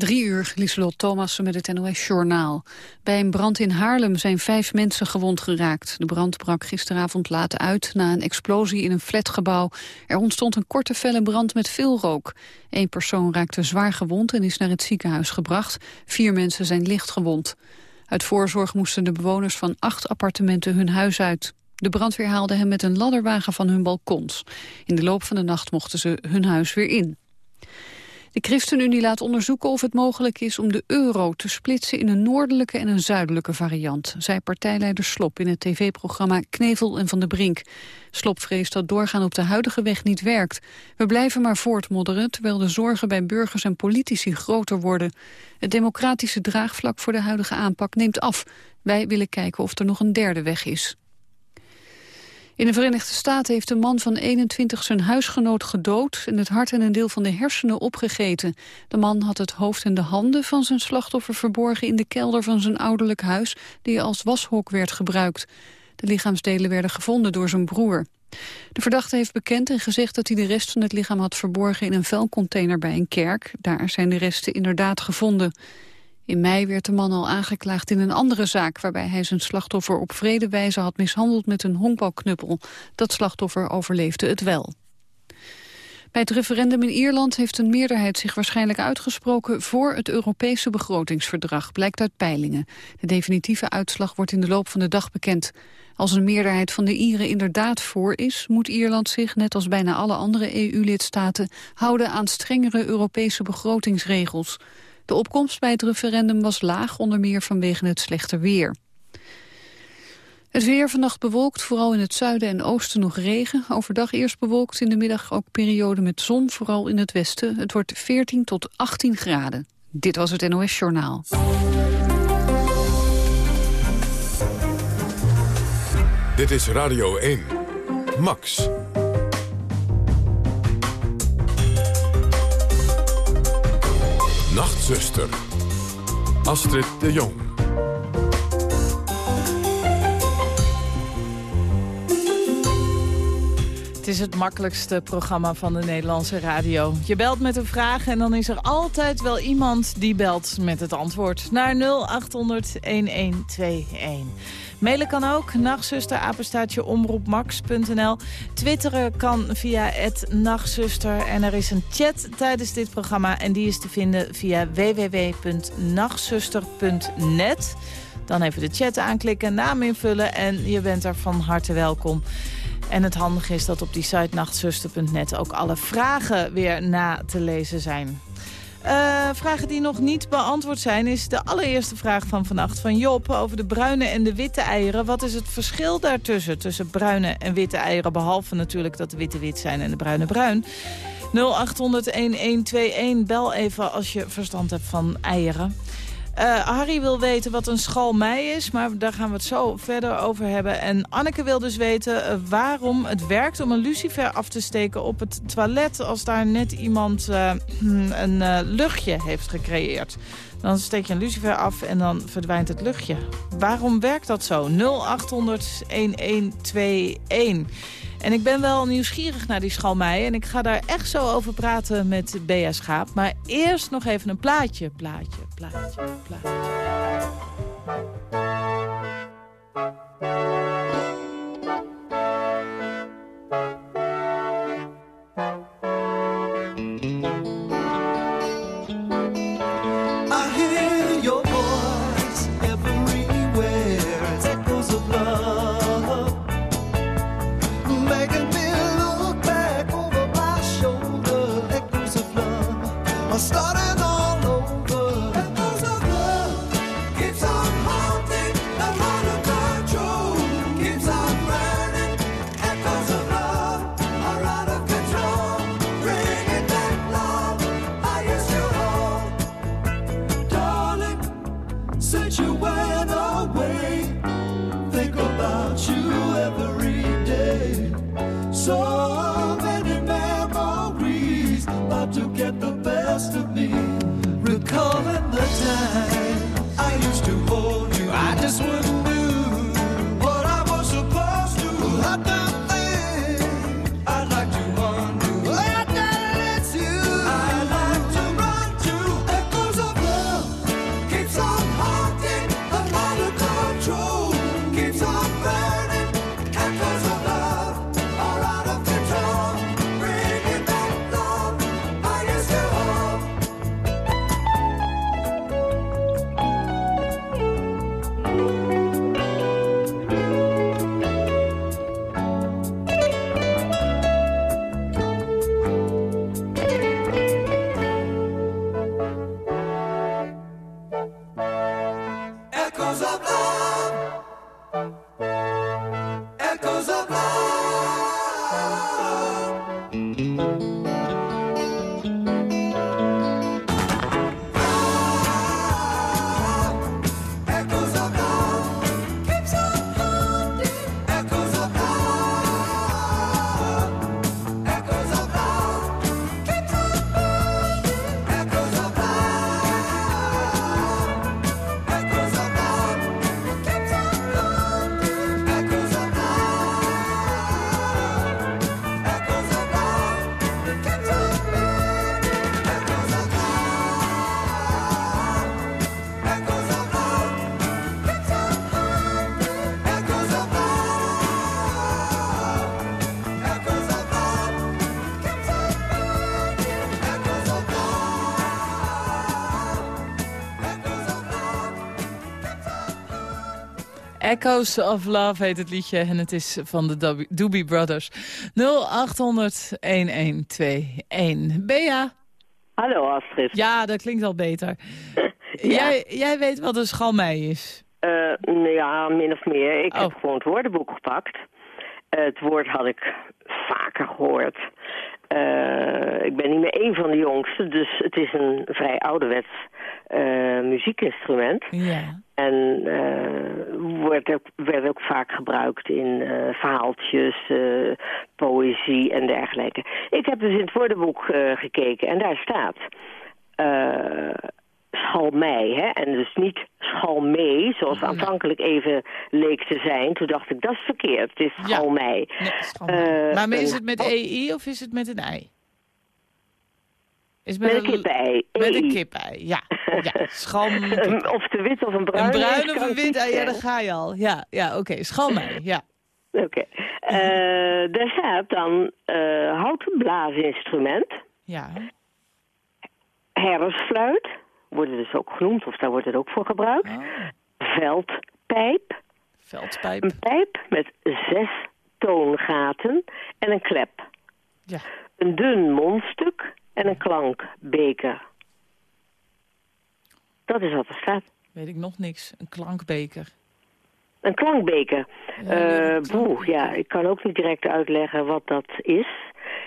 Drie uur, Lieselot Thomassen met het NOS-journaal. Bij een brand in Haarlem zijn vijf mensen gewond geraakt. De brand brak gisteravond laat uit na een explosie in een flatgebouw. Er ontstond een korte felle brand met veel rook. Eén persoon raakte zwaar gewond en is naar het ziekenhuis gebracht. Vier mensen zijn licht gewond. Uit voorzorg moesten de bewoners van acht appartementen hun huis uit. De brandweer haalde hen met een ladderwagen van hun balkons. In de loop van de nacht mochten ze hun huis weer in. De ChristenUnie laat onderzoeken of het mogelijk is om de euro te splitsen in een noordelijke en een zuidelijke variant, zei partijleider Slop in het tv-programma Knevel en Van de Brink. Slop vreest dat doorgaan op de huidige weg niet werkt. We blijven maar voortmodderen, terwijl de zorgen bij burgers en politici groter worden. Het democratische draagvlak voor de huidige aanpak neemt af. Wij willen kijken of er nog een derde weg is. In de Verenigde Staten heeft een man van 21 zijn huisgenoot gedood... en het hart en een deel van de hersenen opgegeten. De man had het hoofd en de handen van zijn slachtoffer verborgen... in de kelder van zijn ouderlijk huis, die als washok werd gebruikt. De lichaamsdelen werden gevonden door zijn broer. De verdachte heeft bekend en gezegd dat hij de rest van het lichaam had verborgen... in een vuilcontainer bij een kerk. Daar zijn de resten inderdaad gevonden. In mei werd de man al aangeklaagd in een andere zaak... waarbij hij zijn slachtoffer op vrede wijze had mishandeld met een honkbalknuppel. Dat slachtoffer overleefde het wel. Bij het referendum in Ierland heeft een meerderheid zich waarschijnlijk uitgesproken voor het Europese begrotingsverdrag, blijkt uit peilingen. De definitieve uitslag wordt in de loop van de dag bekend. Als een meerderheid van de Ieren inderdaad voor is, moet Ierland zich, net als bijna alle andere EU-lidstaten, houden aan strengere Europese begrotingsregels. De opkomst bij het referendum was laag, onder meer vanwege het slechte weer. Het weer vannacht bewolkt, vooral in het zuiden en oosten nog regen. Overdag eerst bewolkt, in de middag ook periode met zon, vooral in het westen. Het wordt 14 tot 18 graden. Dit was het NOS Journaal. Dit is Radio 1. Max. Nachtzuster. Astrid de Jong. Het is het makkelijkste programma van de Nederlandse radio. Je belt met een vraag en dan is er altijd wel iemand die belt met het antwoord. Naar 0800 1121. Mailen kan ook, nachtzuster, omroepmax.nl. Twitteren kan via het nachtzuster. En er is een chat tijdens dit programma en die is te vinden via www.nachtzuster.net. Dan even de chat aanklikken, naam invullen en je bent er van harte welkom. En het handige is dat op die site nachtzuster.net ook alle vragen weer na te lezen zijn. Uh, vragen die nog niet beantwoord zijn is de allereerste vraag van vannacht van Job over de bruine en de witte eieren. Wat is het verschil daartussen, tussen bruine en witte eieren, behalve natuurlijk dat de witte wit zijn en de bruine bruin? 0800-1121, bel even als je verstand hebt van eieren. Uh, Harry wil weten wat een schalmei is, maar daar gaan we het zo verder over hebben. En Anneke wil dus weten uh, waarom het werkt om een lucifer af te steken op het toilet... als daar net iemand uh, een luchtje heeft gecreëerd. Dan steek je een lucifer af en dan verdwijnt het luchtje. Waarom werkt dat zo? 0800 1121. En ik ben wel nieuwsgierig naar die schalmei. En ik ga daar echt zo over praten met Bea Schaap. Maar eerst nog even een plaatje. Plaatje, plaatje, plaatje. Echoes of Love heet het liedje en het is van de Doobie Brothers. 0800-1121. Bea? Hallo Astrid. Ja, dat klinkt al beter. jij, jij weet wat een schalmei is? Uh, ja, min of meer. Ik heb oh. gewoon het woordenboek gepakt. Uh, het woord had ik vaker gehoord. Uh, ik ben niet meer één van de jongsten, dus het is een vrij ouderwets muziekinstrument. Ja. En uh, ook, werd ook vaak gebruikt in verhaaltjes, poëzie en dergelijke. Ik heb dus in het woordenboek gekeken en daar staat schalmei. Hè? En dus niet schalmee, zoals aanvankelijk even leek te zijn. Toen dacht ik, dat is verkeerd. Het is schalmei. Ja, maar is het met EI of is het met een ei? Is met, met een, kippei. Met een kippei, ja. Ja schalm... of de wit of een bruin. Een bruin of een wit, ah, ja, daar ga je al. Ja, ja oké, okay. ja. Oké. Okay. Uh, daar staat dan uh, houten blaasinstrument. Ja. Herfstfluit worden dus ook genoemd, of daar wordt het ook voor gebruikt. Oh. Veldpijp. Veldpijp. Een pijp met zes toongaten en een klep. Ja. Een dun mondstuk en een klankbeker. Dat is wat er staat. Weet ik nog niks. Een klankbeker. Een klankbeker. Ja, uh, boe, ja, ik kan ook niet direct uitleggen wat dat is.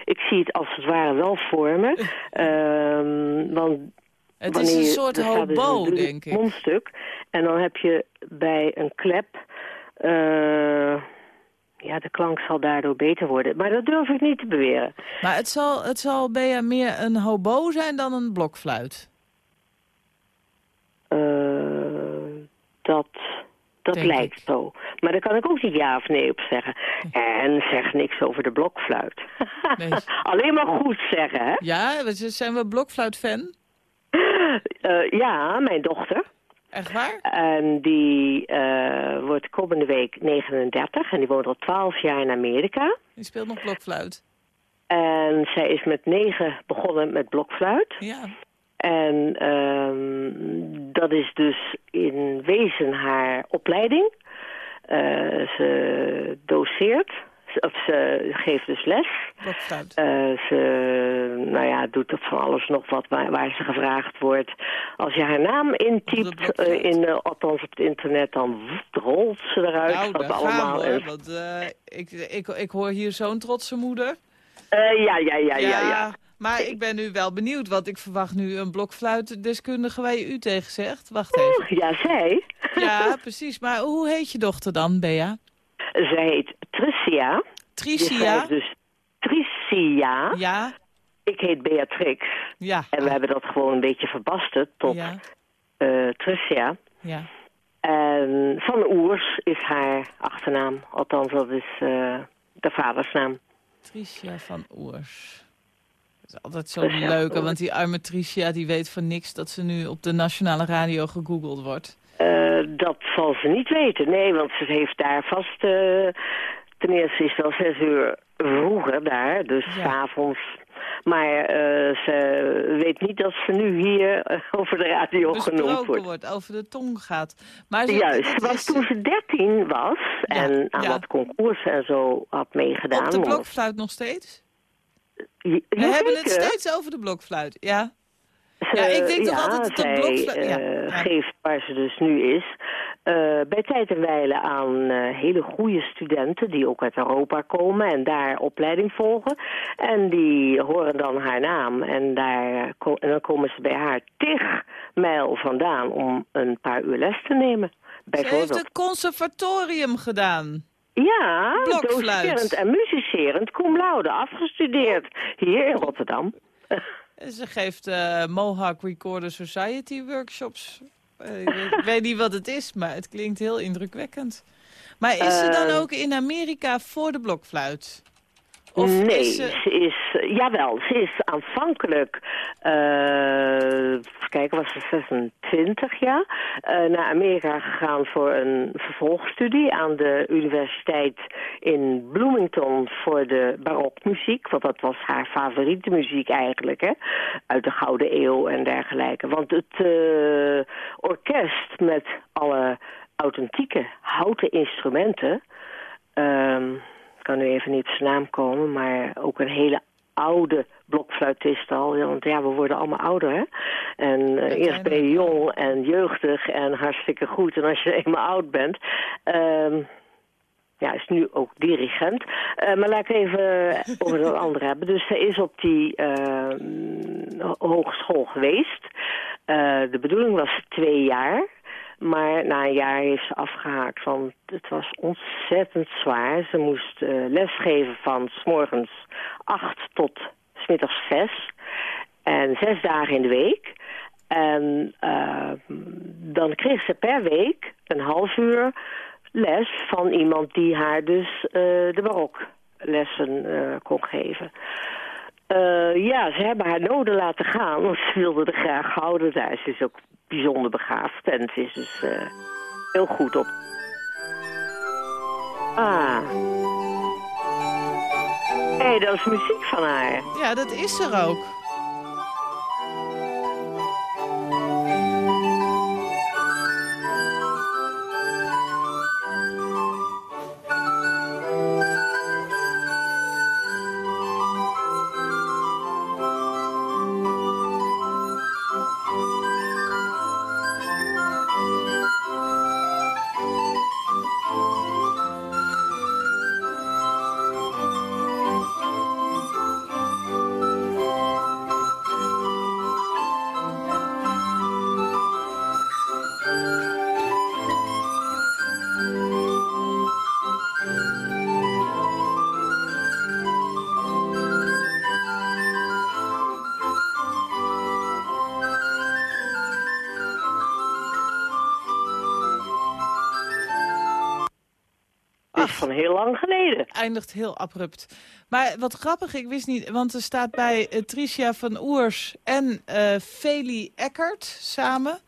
Ik zie het als het ware wel voor me. uh, want het is een soort dus hobo, dus denk ik. mondstuk. En dan heb je bij een klep... Uh, ja, de klank zal daardoor beter worden. Maar dat durf ik niet te beweren. Maar het zal, het zal meer een hobo zijn dan een blokfluit? Uh, dat dat lijkt zo. Maar daar kan ik ook niet ja of nee op zeggen. En zeg niks over de blokfluit. Nee. Alleen maar goed zeggen, hè? Ja, zijn we blokfluit-fan? Uh, ja, mijn dochter. Echt waar? En die uh, wordt komende week 39 en die woont al 12 jaar in Amerika. Die speelt nog blokfluit. En zij is met negen begonnen met blokfluit. Ja. En um, dat is dus in wezen haar opleiding. Uh, ze doseert of ze geeft dus les. Uh, ze nou ja, doet dat van alles nog wat waar, waar, ze gevraagd wordt. Als je haar naam intypt, uh, in, uh, althans op het internet, dan rolt ze eruit. Nou, wat allemaal we, hoor, want ik, ik, ik hoor hier zo'n trotse moeder. ja, ja, ja, ja, ja. Maar ik ben nu wel benieuwd, want ik verwacht nu een blokfluitdeskundige waar je u tegen zegt. Wacht even. ja, zij. Ja, precies. Maar hoe heet je dochter dan, Bea? Zij heet Tricia. Tricia? Dus Tricia. Ja. Ik heet Beatrix. Ja. En we hebben dat gewoon een beetje verbasterd tot ja. uh, Tricia. Ja. En Van Oers is haar achternaam. Althans, dat is uh, de vadersnaam. Tricia van Oers. Dat is altijd zo leuk, want die arme Tricia die weet van niks dat ze nu op de nationale radio gegoogeld wordt. Uh, dat zal ze niet weten, nee, want ze heeft daar vast... Uh, ten eerste is het al zes uur vroeger daar, dus ja. avonds. Maar uh, ze weet niet dat ze nu hier over de radio Besproken genoemd wordt. wordt. over de tong gaat. Maar ze, Juist, want is... toen ze dertien was ja, en aan wat concours en zo had meegedaan... Op de blokfluit nog steeds? We hebben het steeds over de blokfluit, ja. Ze, ja, ik denk toch altijd dat de blokfluit... Ja, uh, geeft waar ze dus nu is... Uh, bij tijd en wijle aan uh, hele goede studenten die ook uit Europa komen en daar opleiding volgen. En die horen dan haar naam en, daar, en dan komen ze bij haar tig mijl vandaan om een paar uur les te nemen. Ze heeft het conservatorium gedaan. Ja, docerend en muzicerend cum laude, afgestudeerd hier in Rotterdam. Ze geeft uh, Mohawk Recorder Society workshops. Uh, ik, weet, ik, weet, niet wat het is, maar het klinkt heel indrukwekkend. Maar is ze dan ook in Amerika voor de blokfluit? Of nee, is ze... ze is, jawel, ze is aanvankelijk, uh, kijken, was ze 26 jaar, uh, naar Amerika gegaan voor een vervolgstudie aan de universiteit in Bloomington voor de barokmuziek, want dat was haar favoriete muziek eigenlijk, hè, uit de Gouden Eeuw en dergelijke. Want het uh, orkest met alle authentieke houten instrumenten. Ehm, ik kan nu even niet op zijn naam komen, maar ook een hele oude blokfluitist al. Want ja, we worden allemaal ouder, hè? En eerst ben je jong en jeugdig en hartstikke goed. En als je eenmaal oud bent... Um, ja, is nu ook dirigent. Uh, maar laat ik even over een andere hebben. Dus ze is op die uh, hogeschool geweest. Uh, de bedoeling was twee jaar. Maar na een jaar heeft ze afgehaakt, want het was ontzettend zwaar. Ze moest lesgeven van s morgens acht tot s middags zes. En zes dagen in de week. En dan kreeg ze per week een half uur les van iemand die haar dus uh, de baroklessen uh, kon geven. Ja, ze hebben haar noden laten gaan, want ze wilde er graag houden daar. Ze is ook bijzonder begaafd en ze is dus heel goed op. Ah. Hé, hey, dat is muziek van haar. Ja, dat is er ook. Heel lang geleden. Eindigt heel abrupt. Maar wat grappig, ik wist niet, want er staat bij uh, Tricia van Oers en uh, Feli Eckert samen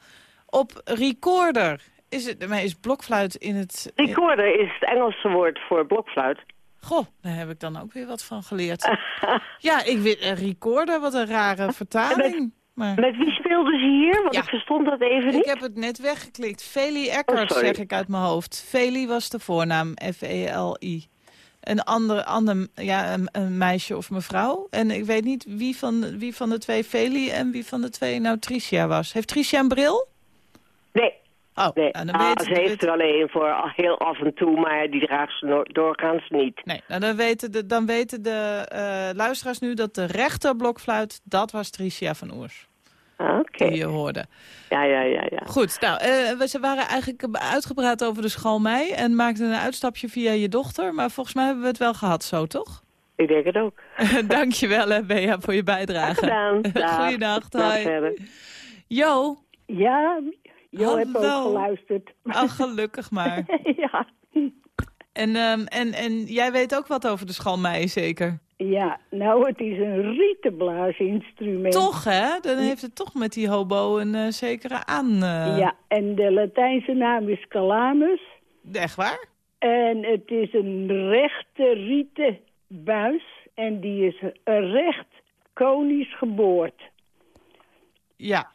op recorder. Is het, maar is blokfluit in het... Recorder is het Engelse woord voor blokfluit. Goh, daar heb ik dan ook weer wat van geleerd. ja, ik weet, recorder, wat een rare vertaling. Maar... Met wie speelde ze hier? Want ik verstond dat even niet. Ik heb het net weggeklikt. Feli Eckert, oh, zeg ik uit mijn hoofd. Feli was de voornaam, F-E-L-I. Een ander, ander ja, een, een, meisje of mevrouw. En ik weet niet wie van, wie van de twee Feli en wie van de twee nou Tricia was. Heeft Tricia een bril? Nee. Oh, nee. Dan ah, ze heeft er alleen voor heel af en toe, maar die draagt ze doorgaans niet. Nee, nou, dan weten de, dan weten de uh, luisteraars nu dat de rechterblokfluit, dat was Tricia van Oers. Ah, oké. Die je hoorde. Ja, ja, ja. ja. Goed, nou, uh, we waren eigenlijk uitgepraat over de schoolmei en maakten een uitstapje via je dochter. Maar volgens mij hebben we het wel gehad zo, toch? Ik denk het ook. Dankjewel, hè, Bea, voor je bijdrage. Gedaan. Goeiedag, hoi. Jo. Ja, Jo heb ook geluisterd. Oh, gelukkig maar. ja. En, um, en, en jij weet ook wat over de schalmei, zeker? Ja, nou, het is een rietenblaasinstrument. Toch, hè? Dan heeft het toch met die hobo een uh, zekere aan... Uh... Ja, en de Latijnse naam is calamus. Echt waar? En het is een rechte rieten buis. En die is recht konisch geboord. Ja,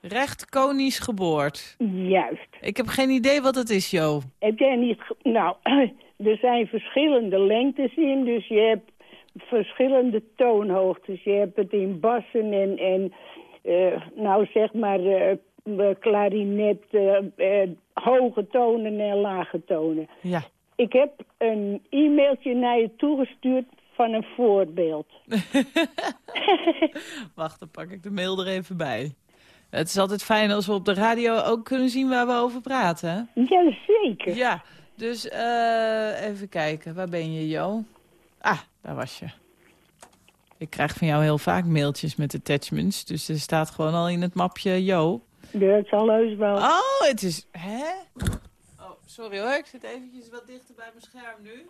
Recht konisch geboord. Juist. Ik heb geen idee wat het is, Jo. Heb jij niet... Nou, er zijn verschillende lengtes in, dus je hebt verschillende toonhoogtes. Je hebt het in bassen en, en uh, nou zeg maar, uh, klarinet, uh, hoge tonen en lage tonen. Ja. Ik heb een e-mailtje naar je toegestuurd van een voorbeeld. Wacht, dan pak ik de mail er even bij. Het is altijd fijn als we op de radio ook kunnen zien waar we over praten. Jazeker. Ja, dus uh, even kijken. Waar ben je, Jo? Ah, daar was je. Ik krijg van jou heel vaak mailtjes met attachments. Dus er staat gewoon al in het mapje Jo. Ja, het zal heus wel. Oh, het is... Hè? Oh, sorry hoor. Ik zit eventjes wat dichter bij mijn scherm nu.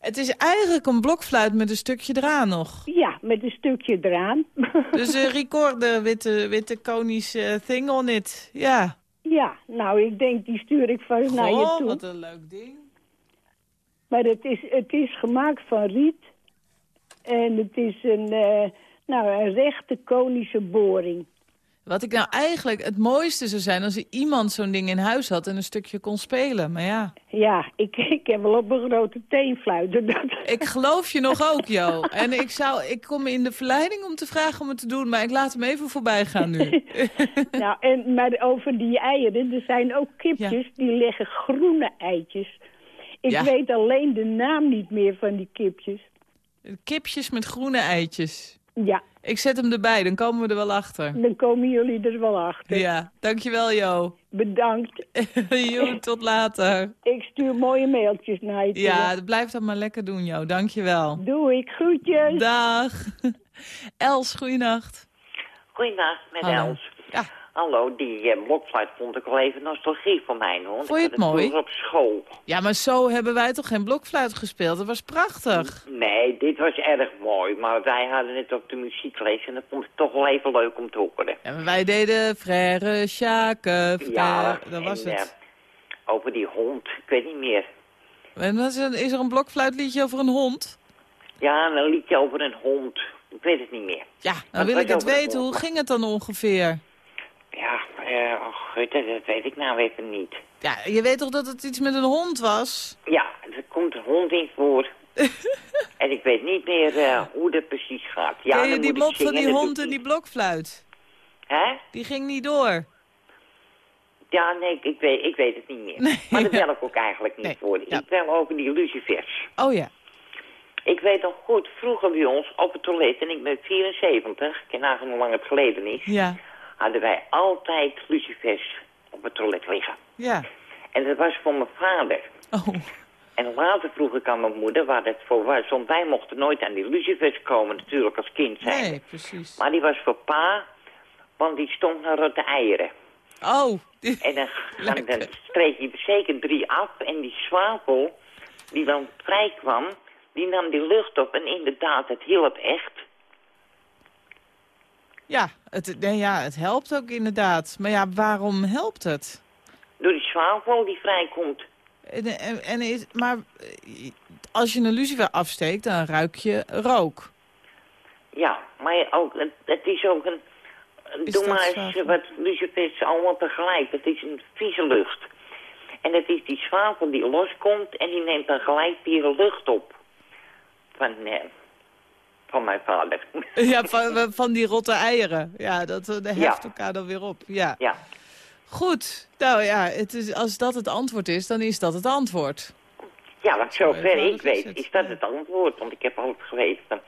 Het is eigenlijk een blokfluit met een stukje draan nog. Ja, met een stukje draan. dus een recorder witte, witte konische thing on it. Ja. Ja, nou, ik denk die stuur ik vast naar je toe. wat een leuk ding. Maar het is, het is gemaakt van riet. En het is een, uh, nou, een rechte konische boring. Wat ik nou eigenlijk het mooiste zou zijn als er iemand zo'n ding in huis had en een stukje kon spelen. Maar ja. Ja, ik, ik heb wel op een grote teenfluit. Dat... Ik geloof je nog ook, Jo. En ik, zou, ik kom in de verleiding om te vragen om het te doen, maar ik laat hem even voorbij gaan nu. nou, en, maar over die eieren, er zijn ook kipjes die leggen groene eitjes. Ik weet alleen de naam niet meer van die kipjes. Kipjes met groene eitjes. Ja. Ik zet hem erbij, dan komen we er wel achter. Dan komen jullie er wel achter. Ja, dankjewel Jo. Bedankt. jo, tot later. Ik stuur mooie mailtjes naar je Ja, dat blijft dat maar lekker doen Jo, dankjewel. Doe ik, groetjes. Dag. Els, goeienacht. Goeienacht, met Els. Ja. Hallo, die uh, blokfluit vond ik wel even nostalgie voor mij, hoor. Vond je het mooi? op school. Ja, maar zo hebben wij toch geen blokfluit gespeeld? Dat was prachtig. Nee, dit was erg mooi. Maar wij hadden het op de muziekles en dat vond ik toch wel even leuk om te horen. Maar wij deden frère, Sjaken, Ja, dat was en, het. Uh, over die hond, ik weet niet meer. En is er, is er een blokfluitliedje over een hond? Ja, een liedje over een hond. Ik weet het niet meer. Ja, dan wil ik het weten. Hoe ging het dan ongeveer? Ja, uh, oh, dat, dat weet ik nou even niet. Ja, je weet toch dat het iets met een hond was? Ja, er komt een hond in voor. en ik weet niet meer uh, hoe dat precies gaat. Ja, Ken je die mop van die hond en die blokfluit? Hè? Die ging niet door. Ja, nee, ik weet, ik weet het niet meer. Nee, maar daar bel ik ook eigenlijk niet Nee, voor. ja. Ik bel over die lucifers. Oh ja. Ik weet nog goed, vroeger bij ons op het toilet, en ik ben 74, ik ken nagaan hoe lang het geleden is, Ja. Hadden wij altijd lucifers op het toilet liggen. Ja. En dat was voor mijn vader. Oh. En later vroeg ik aan mijn moeder waar dat voor was. Want wij mochten nooit aan die lucifers komen natuurlijk als kind zijn. Nee, precies. Maar die was voor pa, want die stond naar rotte eieren. Oh. En dan, dan, dan streek je zeker drie af en die zwavel die dan vrij kwam, die nam die lucht op. En inderdaad, het hielp echt. Ja het, nee, ja, het helpt ook inderdaad. Maar ja, waarom helpt het? Door die zwavel die vrijkomt. En, en, en is, maar eh, als je een lucifer afsteekt, dan ruik je rook. Ja, maar ook, het, het is ook een... Is Doe maar eens wat lucifers allemaal tegelijk. Het is een vieze lucht. En het is die zwavel die loskomt en die neemt dan gelijk die lucht op. Van, eh, van mijn vader. Ja, van, van die rotte eieren. Ja, dat, eh, heft Ja. elkaar dan weer op. Ja. ja. Goed. Nou ja, het is, als dat het antwoord is, dan is dat het antwoord. Ja, want zover ik weet is dat het antwoord. Want ik heb altijd geweten,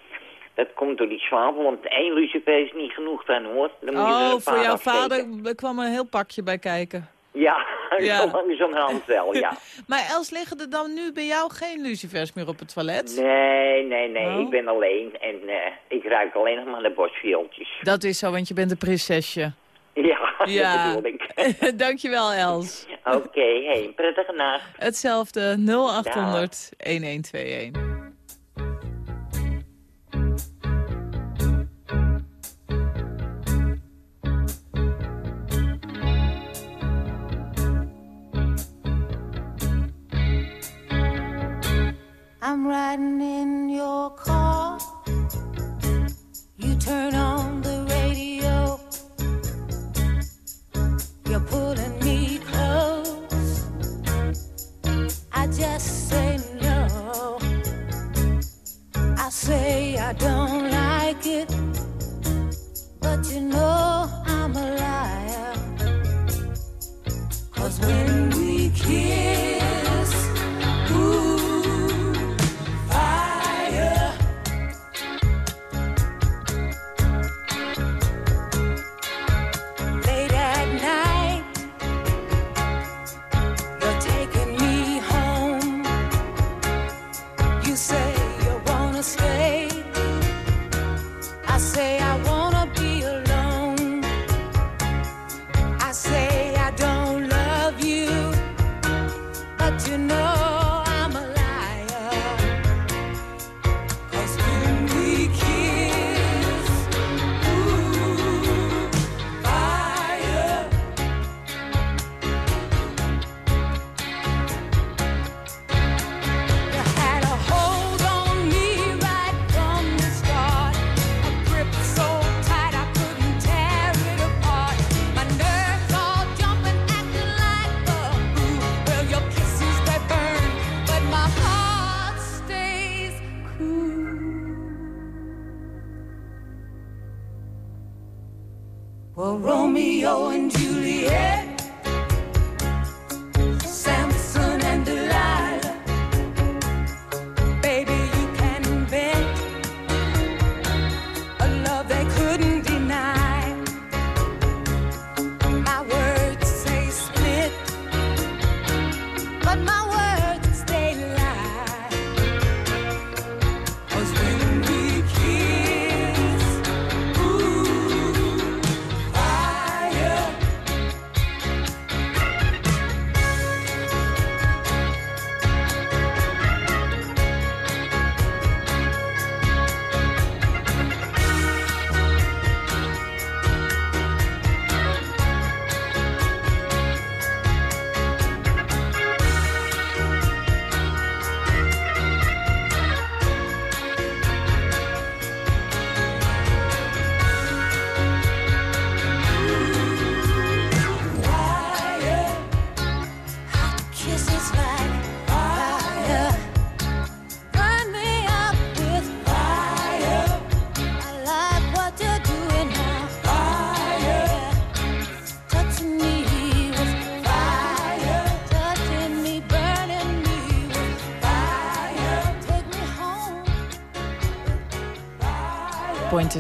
dat komt door die zwavel. Want één lucifer is niet genoeg dan hoor. Dan moet je er Oh, een voor jouw afsteken. vader er kwam een heel pakje bij kijken. Ja, Ja. zo langzamerhand wel, ja. Maar Els, liggen er dan nu bij jou geen lucifers meer op het toilet? Nee, nee, nee, Oh. ik ben alleen en eh, ik ruik alleen nog maar de bosviooltjes. Dat is zo, want je bent een prinsesje. Ja, Ja. dat bedoel ik. Dankjewel, Els. Oké, hey, prettige nacht. Hetzelfde 0800 I'm riding in your car. You turn on the radio. You're pulling me close. I just say no. I say I don't.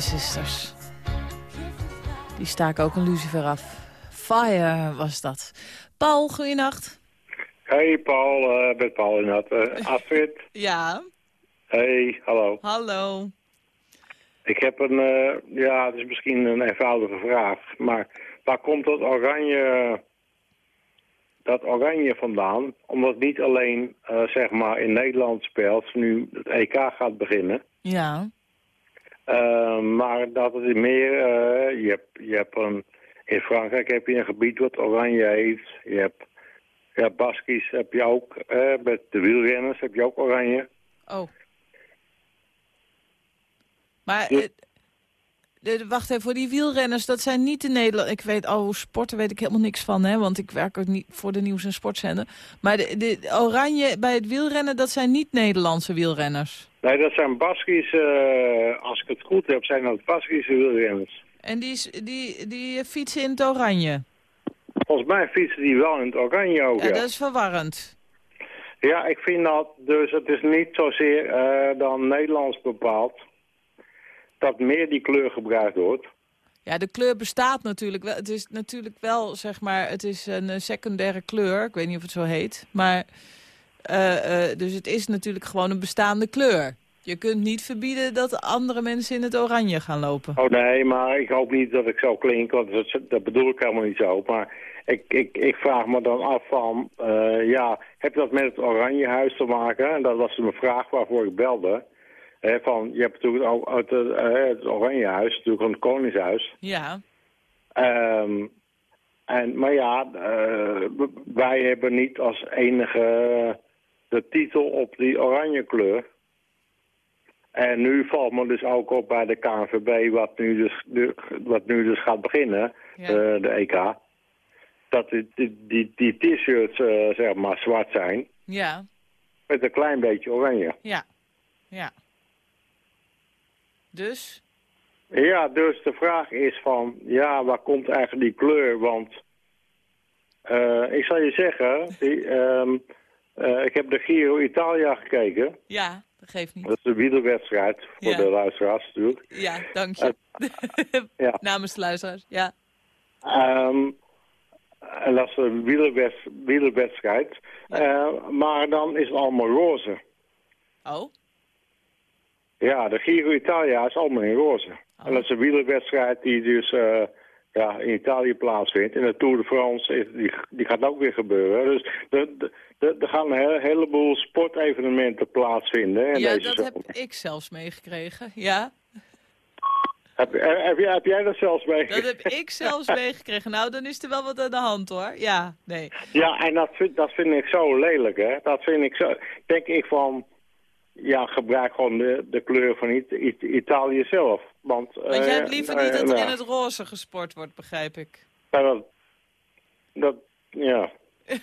Pointer Sisters. Die staken ook een lucifer af. Fire was dat. Paul, goeienacht. Hey Paul, eh met Paul inderdaad. Eh Astrid, Ja, hey, hallo. hallo. Ik heb een, eh, ja, het is misschien een eenvoudige vraag, maar waar komt dat oranje, dat oranje vandaan? Omdat het niet alleen, zeg maar, in Nederland speelt, nu het EK gaat beginnen. Ja, maar dat het meer, eh, je, hebt, je hebt een, in Frankrijk heb je een gebied wat oranje heet. Je hebt, ja, Baskisch heb je ook, eh, met de wielrenners heb je ook oranje. oh. Maar, Ja. Eh, de- wacht even, voor die wielrenners, dat zijn niet de Nederland. Ik weet, oh, sporten weet ik helemaal niks van, hè, want ik werk ook niet voor de nieuws- en sportzender. Maar de, de oranje bij het wielrennen, dat zijn niet Nederlandse wielrenners. Nee, dat zijn Baskische, als ik het goed heb, zijn dat Baskische wielrenners. En die, die, die fietsen in het oranje. Volgens mij fietsen die wel in het oranje ook, Ja, ja. dat is verwarrend. Ja, ik vind dat, dus het is niet zozeer eh, dan Nederlands bepaald, dat meer die kleur gebruikt wordt. Ja, de kleur bestaat natuurlijk wel. Het is natuurlijk wel, zeg maar, het is een eh, secundaire kleur. Ik weet niet of het zo heet. Maar, eh, eh, dus het is natuurlijk gewoon een bestaande kleur. Je kunt niet verbieden dat andere mensen in het oranje gaan lopen. Oh nee, maar ik hoop niet dat ik zo klink, want dat, dat bedoel ik helemaal niet zo. Maar ik, ik, ik vraag me dan af van, eh, ja, heb dat met het Oranjehuis te maken? En dat was mijn vraag waarvoor ik belde. Van, je hebt natuurlijk ook uit het, eh, het Oranjehuis, natuurlijk een koningshuis. Ja, Ehm, en, maar ja, eh, wij hebben niet als enige de titel op die oranje kleur. En nu valt me dus ook op bij de KNVB, wat nu dus, wat nu dus gaat beginnen, Ja. eh, de EK. Dat die, die, die, t-shirts eh, zeg maar zwart zijn, ja, met een klein beetje oranje. ja, ja. Dus, Ja, dus de vraag is van, ja, waar komt eigenlijk die kleur? Want eh, ik zal je zeggen, die, ehm, eh, ik heb de Giro Italia gekeken. ja, dat geeft niet. Dat is de wielerwedstrijd voor Ja. de luisteraars natuurlijk. Ja, dank je. ja. Namens de luisteraars, ja. Ehm, en dat is een wielerwed- wielerwedstrijd. Eh, maar dan is het allemaal roze. Oh, Ja, de Giro Italia is allemaal in roze. En dat is een wielerwedstrijd die dus eh, ja, in Italië plaatsvindt. En de Tour de France, is, die, die gaat ook weer gebeuren. Dus er- gaan een hele- heleboel sportevenementen plaatsvinden. in ja, deze dat heb ik zelfs meegekregen. Ja, Heb, heb, heb jij, dat zelfs mee? dat heb ik zelfs meegekregen. Nou, dan is er wel wat aan de hand, hoor. Ja, nee. Ja, en dat vind, dat vind ik zo lelijk, hè. Dat vind ik zo... Denk ik van... Ja, gebruik gewoon de, de kleur van It- It- Italië zelf. Want, Want jij eh, hebt liever eh, niet dat er in het roze gesport wordt, begrijp ik. ja, dat, dat, ja.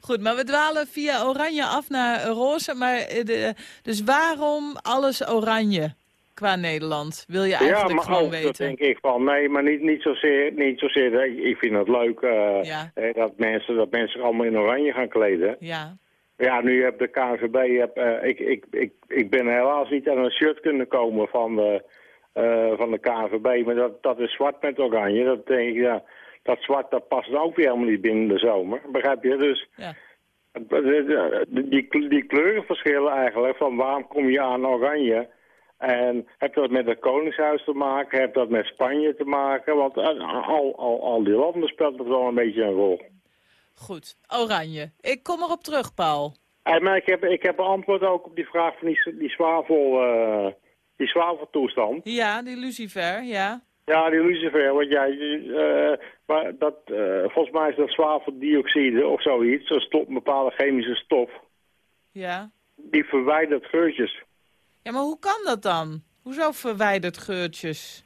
Goed, maar we dwalen via oranje af naar roze. Maar eh, de, dus waarom alles oranje? qua Nederland? Wil je eigenlijk ja, maar gewoon ook, dat weten? denk ik van, nee, maar niet, niet zozeer, niet zozeer, ik, ik vind het leuk eh, Ja. eh, dat, mensen, dat mensen zich allemaal in oranje gaan kleden. Ja. Ja, nu heb de KNVB, heb, eh, ik, ik, ik, ik ben helaas niet aan een shirt kunnen komen van de, eh, van de KNVB, maar dat, dat is zwart met oranje. Dat denk ik, ja, dat zwart dat past ook weer helemaal niet binnen de zomer, begrijp je? Dus Ja. die, die kleurenverschillen eigenlijk, van waarom kom je aan oranje... En heb dat met het Koningshuis te maken? Heb dat met Spanje te maken? Want eh, al, al, al die landen speelt het wel een beetje een rol. Goed. Oranje. Ik kom erop terug, Paul. Hey, maar ik heb, ik heb een antwoord ook op die vraag van die, die, zwavel, eh, die zwaveltoestand. Ja, die Lucifer, ja. Ja, die lucifer, want jij, eh, maar dat, eh, volgens mij is dat zwaveldioxide of zoiets, een, stof, een bepaalde chemische stof, Ja. die verwijdert geurtjes. Ja, maar hoe kan dat dan? Hoezo verwijderd geurtjes?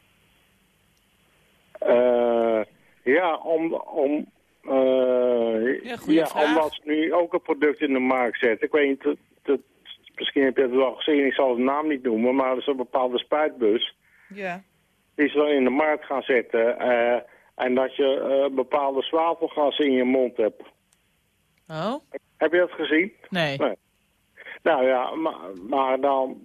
Eh, ja, om, om, eh, Ja, vraag. omdat ze nu ook een product in de markt zetten. Ik weet niet, dat, dat, misschien heb je het wel gezien, ik zal de naam niet noemen, maar dat is een bepaalde spuitbus Ja. die ze dan in de markt gaan zetten. eh, en dat je eh, bepaalde zwavelgassen in je mond hebt. Oh? Heb je dat gezien? Nee. Nee. Nou ja, maar, maar dan,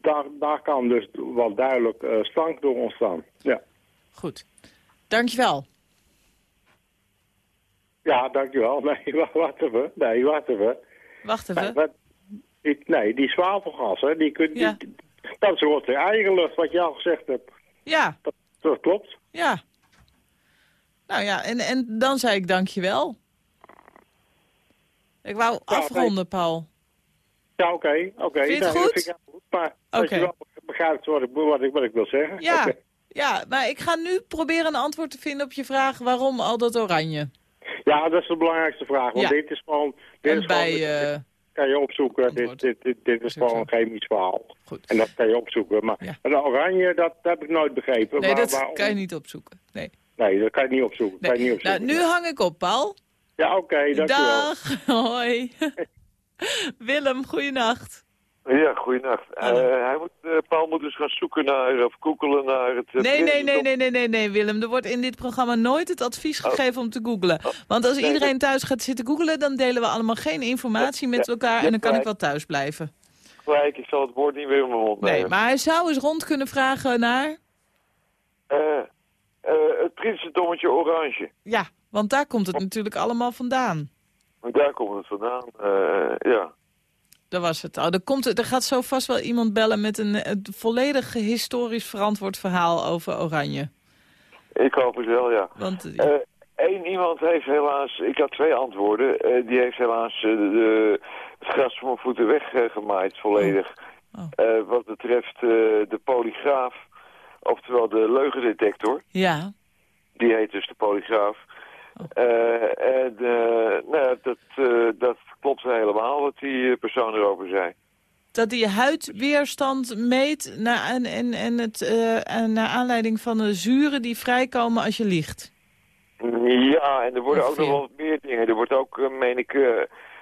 daar, daar kan dus wel duidelijk eh, stank door ontstaan. Ja. Goed. Dankjewel. Ja, dankjewel. Nee, wa- wacht even. Nee, wacht even. Wacht Nee, even. wat, ik, nee die zwavelgassen, die kun, Ja. die- dat is gewoon de eigen lucht, wat je al gezegd hebt. Ja, Dat, dat klopt. ja. Nou ja, en, en dan zei ik dankjewel. Ik wou afronden, Paul. Ja, oké. oké. Vind je het Nee, dat goed? ik goed. Maar Oké. je wel begrijpt wat ik, wat ik, wat ik wil zeggen. Ja, Oké. ja, maar ik ga nu proberen een antwoord te vinden op je vraag waarom al dat oranje. Ja, dat is de belangrijkste vraag. Want Ja. dit is gewoon... Dit En is bij... gewoon, eh, kan je opzoeken. Dit, dit, dit, dit is gewoon een chemisch verhaal. Goed. En dat kan je opzoeken. Maar Ja. de oranje, dat heb ik nooit begrepen. Nee, dat waarom- kan je niet opzoeken. Nee. Nee, dat kan je niet opzoeken. Kan je nee. niet Nou, opzoeken. nu hang ik op, Paul. Ja, oké, dankjewel. Dag. Hoi. Willem, goeienacht. Ja, goeienacht. Eh hij moet, eh, Paul moet dus gaan zoeken naar, of googelen naar het... eh, Nee, nee, nee, nee, nee, nee, nee, Willem. Er wordt in dit programma nooit het advies Oh. gegeven om te googlen. Want als Nee, iedereen thuis gaat zitten googlen, dan delen we allemaal geen informatie met elkaar. En dan kan ik wel thuis blijven. Gelijk, ik zal het woord niet weer in mijn mond Nee, nemen. maar hij zou eens rond kunnen vragen naar... Het prinsendommetje oranje. Ja, want daar komt het natuurlijk allemaal vandaan. Daar komt het vandaan. Eh, ja. Dat was het. Oh, er, komt, er gaat zo vast wel iemand bellen met een, een volledig historisch verantwoord verhaal over Oranje. Ik hoop het wel, ja. Want Eh Eén iemand heeft helaas, ik had twee antwoorden, eh, die heeft helaas eh, de, het gras van mijn voeten weggemaaid volledig. Oh. Eh, wat betreft eh, de polygraaf, oftewel de leugendetector. ja, Die heet dus de polygraaf. Eh, en eh, nou, dat, eh, dat klopt helemaal wat die persoon erover zei. dat die huidweerstand meet naar, en, en, en het, en naar aanleiding van de zuren die vrijkomen als je liegt. Ja, en er worden ook nog wel meer dingen. Er wordt ook, meen ik,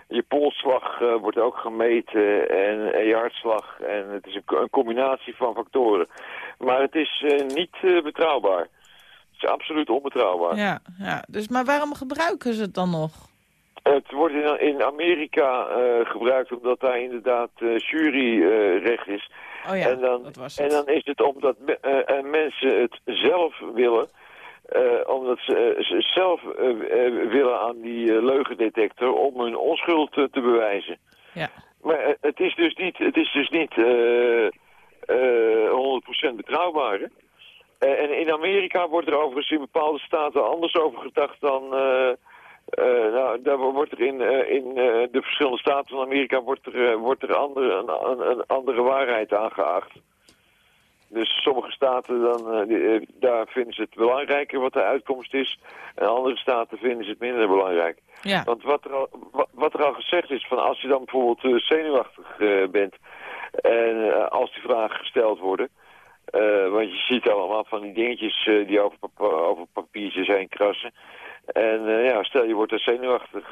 je polsslag wordt ook gemeten en, en je hartslag. En het is een, een combinatie van factoren. Maar het is niet betrouwbaar. Is absoluut onbetrouwbaar. Ja, ja. Dus, maar waarom gebruiken ze het dan nog? Het wordt in, in Amerika eh, gebruikt omdat daar inderdaad eh, juryrecht is. Oh ja, en, dan, dat was en dan is het omdat me- eh, eh, mensen het zelf willen. eh, omdat ze, eh, ze zelf eh, eh, willen aan die eh, leugendetector om hun onschuld eh, te bewijzen. Ja. Maar eh, het is dus niet, het is dus niet eh, eh, 100% betrouwbaar. hè? Eh, en in Amerika wordt er overigens in bepaalde staten anders over gedacht dan... eh, eh, nou, daar wordt er in, in de verschillende staten van Amerika wordt er, wordt er andere, een, een, een andere waarheid aangeacht. Dus sommige staten, dan, die, daar vinden ze het belangrijker wat de uitkomst is. En andere staten vinden ze het minder belangrijk. Ja, Want wat er al, wa- wat er al gezegd is, van als je dan bijvoorbeeld zenuwachtig bent... en als die vragen gesteld worden... eh, want je ziet allemaal van die dingetjes eh, die over, papa- over papiertjes heen krassen... En eh, ja, stel je wordt er zenuwachtig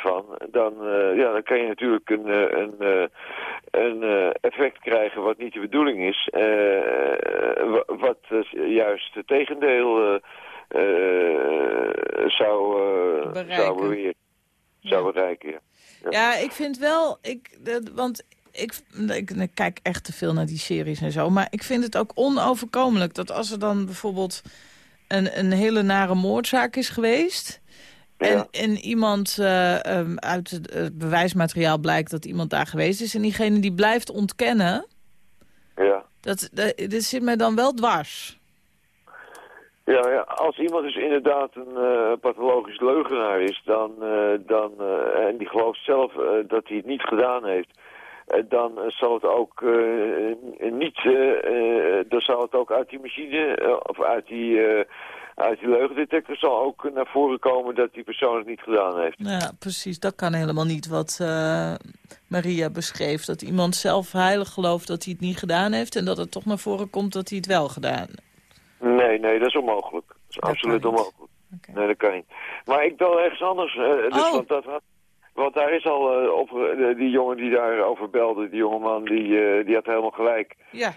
van, dan, ja, dan kan je natuurlijk een, een, een effect krijgen wat niet de bedoeling is. wa- wat juist het tegendeel zou, Bereiken. zou beweren. Zou bereiken, ja. Ja, ik vind wel, ik, dat- want ik, ik, ik kijk echt te veel naar die series en zo. Maar ik vind het ook onoverkomelijk dat als er dan bijvoorbeeld een, een hele nare moordzaak is geweest... En, Ja. en iemand eh, ehm, uit het bewijsmateriaal blijkt dat iemand daar geweest is... en diegene die blijft ontkennen, ja. dat, dat, zit mij dan wel dwars. Ja, ja, als iemand dus inderdaad een eh, pathologisch leugenaar is, dan, eh, dan, en die gelooft zelf dat hij het niet gedaan heeft, dan eh, zal het ook eh, niet, eh, eh, dan zal het ook uit die machine of uit die, uit die leugendetector zal ook naar voren komen dat die persoon het niet gedaan heeft. Ja, precies. Dat kan helemaal niet wat eh, Maria beschreef. Dat iemand zelf heilig gelooft dat hij het niet gedaan heeft... en dat het toch naar voren komt dat hij het wel gedaan Nee, nee, dat is onmogelijk. Dat is absoluut niet. onmogelijk. Nee, dat kan niet. Maar ik bel ergens anders. dus Oh. want, dat had, want daar is al op, eh, die jongen die daarover belde, die jongeman, die, eh, die had helemaal gelijk. Ja,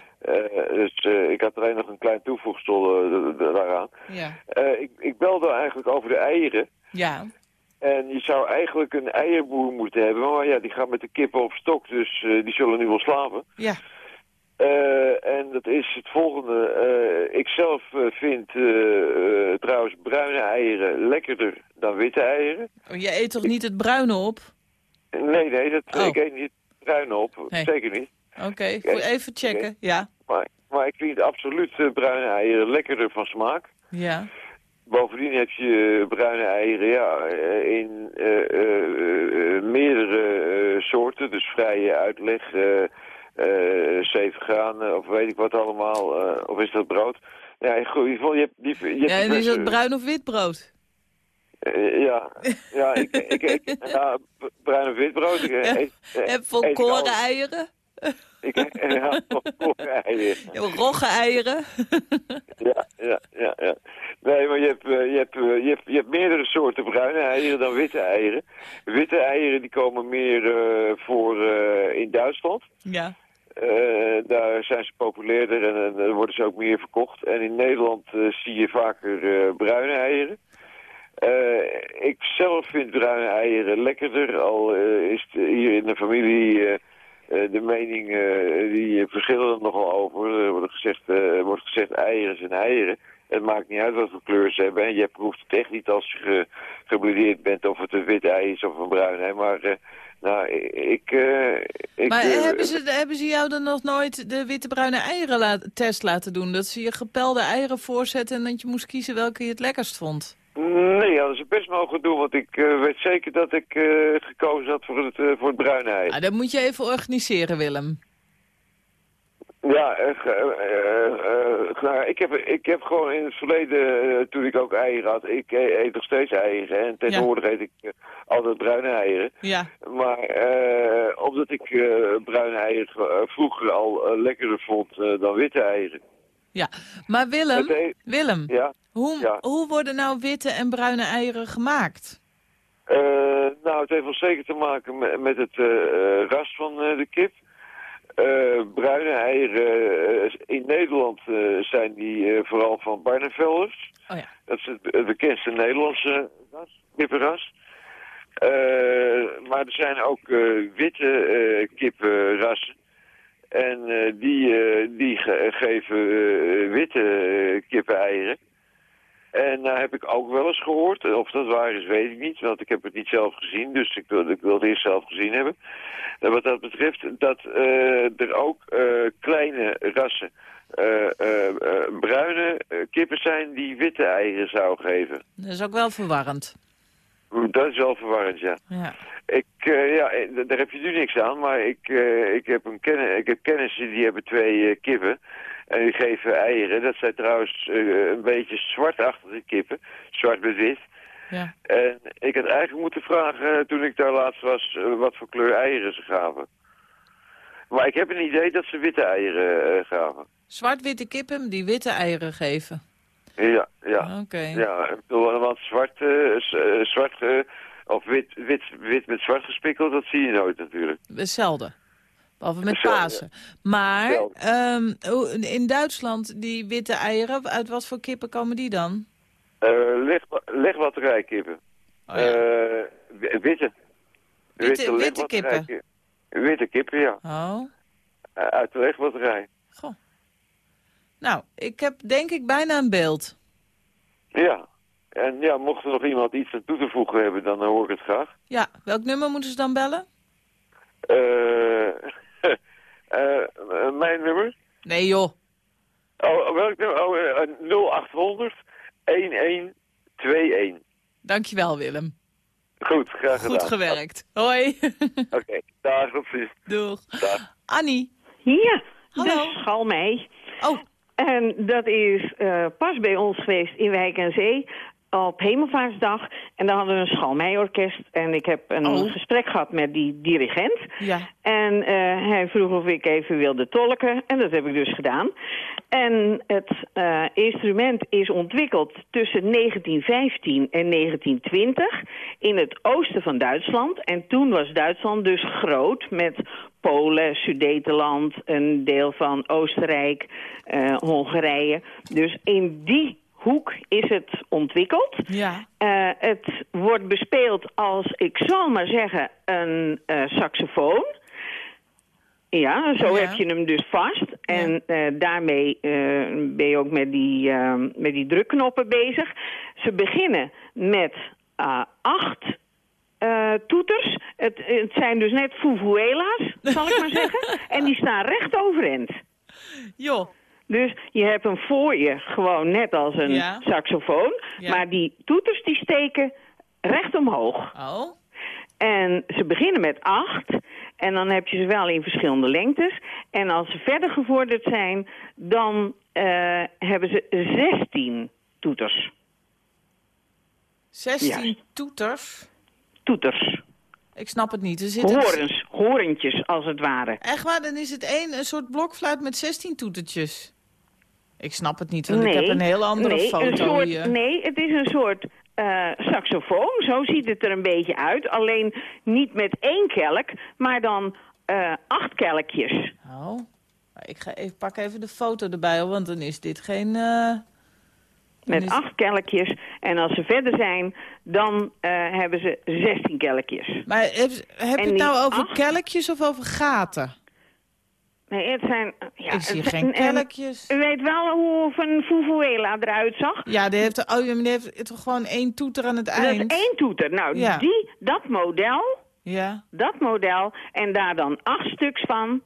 dus ik had alleen nog een klein toevoegsel daaraan. ja, ik, ik belde eigenlijk over de eieren. ja. En je zou eigenlijk een eierboer moeten hebben. Maar ja, die gaat met de kippen op stok, dus die zullen nu wel slapen. Ja, Eh, en dat is het volgende. Eh, ik zelf eh, vind trouwens bruine eieren lekkerder dan witte eieren. Oh, je eet toch niet het bruine op? Nee, nee, dat, Oh. ik eet niet bruin op. Nee. Zeker niet. Oké, voor even checken. Ja, Maar, maar ik vind absoluut bruine eieren lekkerder van smaak. ja. Bovendien heb je bruine eieren ja, in meerdere soorten. Dus vrije uitleg, zeven granen of weet ik wat allemaal. eh, of is dat brood? Ja, in ieder geval, je hebt die... Je hebt ja en is dat bruin of wit brood? Eh, ja, ja, ik, ik, ik, ja, bruin of wit brood. Ik, Ja. eet, eh, Heb eet volkoren eieren? Ik, ja, volkoren eieren. Rogge eieren? Ja, ja, ja, ja. Nee, maar je hebt, eh, je, hebt, eh, je, hebt, je hebt meerdere soorten bruine eieren dan witte eieren. Witte eieren die komen meer eh, voor eh, in Duitsland. Ja. Eh, daar zijn ze populairder en dan worden ze ook meer verkocht. En in Nederland eh, zie je vaker eh, bruine eieren. Ik zelf vind bruine eieren lekkerder, al is het hier in de familie de mening, die verschillen er nogal over. Er wordt gezegd, wordt gezegd eieren zijn eieren. Het maakt niet uit wat voor kleur ze hebben. En je proeft het echt niet als je ge, bent of het een wit ei is of een bruin ei. Maar nou, ik... eh, ik Maar eh, hebben, ze, hebben ze jou dan nog nooit de witte-bruine eieren la- test laten doen? Dat ze je gepelde eieren voorzetten en dat je moest kiezen welke je het lekkerst vond? Nee, hadden ze best mogen doen, want ik eh, weet zeker dat ik gekozen had voor het, voor het bruine ei. Ah, dat moet je even organiseren, Willem. Ja, eh, eh, eh, nou, ik, heb, ik heb gewoon in het verleden, toen ik ook eieren had, ik eh, eet nog steeds eieren. En tegenwoordig eet ik altijd bruine eieren. Ja, Maar omdat ik bruine eieren vroeger al lekkerder vond dan witte eieren. ja. Maar Willem, e- Willem ja, hoe, ja. hoe worden nou witte en bruine eieren gemaakt? Nou, het heeft wel zeker te maken met, met het eh, ras van de kip. Eh, bruine eieren eh, in Nederland eh, zijn die vooral van Barnevelders. Oh ja. Dat is het, bekendste Nederlandse ras, kippenras. Maar er zijn ook witte kippenrassen. En die, die ge- geven witte kippeneieren. En nou heb ik ook wel eens gehoord, of dat waar is weet ik niet, want ik heb het niet zelf gezien, dus ik wil, ik wil het eerst zelf gezien hebben. En wat dat betreft, dat eh, er ook eh, kleine rassen, eh, eh, eh, bruine eh, kippen zijn die witte eieren zou geven. Dat is ook wel verwarrend. Dat is wel verwarrend, ja. Ja. Ik, eh, ja, eh, daar heb je nu niks aan, maar ik, eh, ik, heb, een kennis, ik heb kennissen die hebben twee kippen. En die geven eieren. Dat zijn trouwens een beetje zwartachtige kippen. Zwart met wit. Ja. En ik had eigenlijk moeten vragen toen ik daar laatst was wat voor kleur eieren ze gaven. Maar ik heb een idee dat ze witte eieren gaven. Zwart-witte kippen die witte eieren geven. Ja, ja. Oké. Ja, ik bedoel, want zwart, eh, zwart eh, of wit, wit, wit met zwart gespikkeld, dat zie je nooit natuurlijk. Zelden. Behalve met Zelden, Pasen. Maar ehm, in Duitsland, die witte eieren, uit wat voor kippen komen die dan? Eh leg, legbatterijkippen. Oh, ja. Eh, wi- witte. Witte- witte kippen? Witte kippen, ja. Oh, Eh, uit de legbatterij. goh. Nou, ik heb denk ik bijna een beeld. Ja. En ja, mocht er nog iemand iets aan toe te voegen hebben, dan eh, hoor ik het graag. Ja, welk nummer moeten ze dan bellen? Eh eh, eh, mijn nummer? Nee joh. Oh, welk nummer? Oh, eh, 0800 1121. Dankjewel Willem. Goed, graag gedaan. Goed gewerkt. Hoi. Oké, dag, tot ziens. Doeg. Dag. Annie. Ja, Hallo. de schalmei. Oh, En dat is eh, pas bij ons geweest in Wijk en Zee op Hemelvaartsdag. En daar hadden we een schalmeiorkest. En ik heb een Oh. gesprek gehad met die dirigent. ja. En eh, hij vroeg of ik even wilde tolken. En dat heb ik dus gedaan. En het eh, instrument is ontwikkeld tussen 1915 en 1920 in het oosten van Duitsland. En toen was Duitsland dus groot met Polen, Sudetenland, een deel van Oostenrijk, eh, Hongarije. Dus in die hoek is het ontwikkeld. Ja. Eh, het wordt bespeeld als, ik zal maar zeggen, een eh, saxofoon. Ja, zo Ja. heb je hem dus vast. En eh, daarmee ben je ook met die, met die drukknoppen bezig. Ze beginnen met acht toeters. Het, het zijn dus net fufuela's, zal ik maar zeggen. En die staan recht overeind. Joh. Dus je hebt hem voor je gewoon net als een Ja. saxofoon. Ja. Maar die toeters die steken recht omhoog. Oh. En ze beginnen met acht. En dan heb je ze wel in verschillende lengtes. En als ze verder gevorderd zijn, dan eh, hebben ze 16 toeters. 16 Ja. toeters. Toeters. Ik snap het niet. Er zit een- Horens, horentjes als het ware. Echt waar, dan is het één, een soort blokfluit met 16 toetertjes. Ik snap het niet, want nee, ik heb een heel andere nee, foto een soort, hier. Nee, het is een soort eh, saxofoon. Zo ziet het er een beetje uit. Alleen niet met één kelk, maar dan eh, acht kelkjes. Oh, ik ga even, pak even de foto erbij, want dan is dit geen... eh, Met is- acht kelkjes. En als ze verder zijn, dan hebben ze 16 kelkjes. Maar heb, heb je het nou over acht? kelkjes of over gaten? Nee, het zijn... Ja, ik zie geen kelkjes. U weet wel hoe een fufuela eruit zag? Ja, die heeft, oh, die heeft toch gewoon één toeter aan het Dat eind? is één toeter. Nou, Ja. die, dat model, Ja, dat model, en daar dan acht stuks van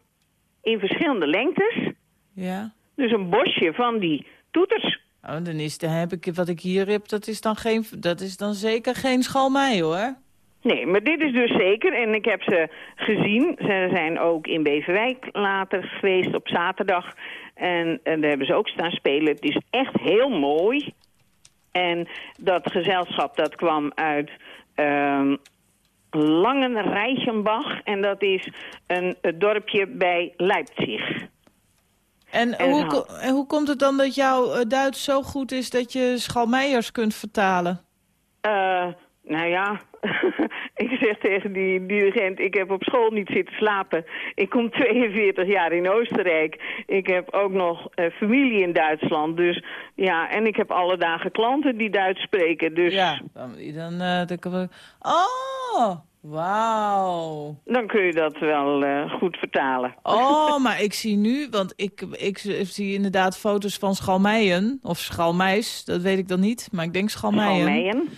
in verschillende lengtes. ja. Dus een bosje van die toeters. Oh, dan is dan heb ik wat ik hier heb, dat is dan geen, dat is dan zeker geen schalmei hoor. Nee, maar dit is dus zeker. En ik heb ze gezien. Ze zijn ook in Beverwijk later geweest op zaterdag. En, en daar hebben ze ook staan spelen. Het is echt heel mooi. En dat gezelschap dat kwam uit Langenreichenbach. En dat is een, dorpje bij Leipzig. En, En hoe, en hoe komt het dan dat jouw eh, Duits zo goed is dat je schalmeiers kunt vertalen? Eh, nou ja, ik zeg tegen die dirigent, ik heb op school niet zitten slapen. Ik kom 42 jaar in Oostenrijk. Ik heb ook nog eh, familie in Duitsland. Dus ja, en ik heb alle dagen klanten die Duits spreken. Dus Ja, dan, dan, we... Oh, wauw. dan kun je dat wel eh, goed vertalen. Oh, maar ik zie nu, want ik, ik, zie inderdaad foto's van schalmeien. Of schalmeis, dat weet ik dan niet. Maar ik denk schalmeien. Schalmeien.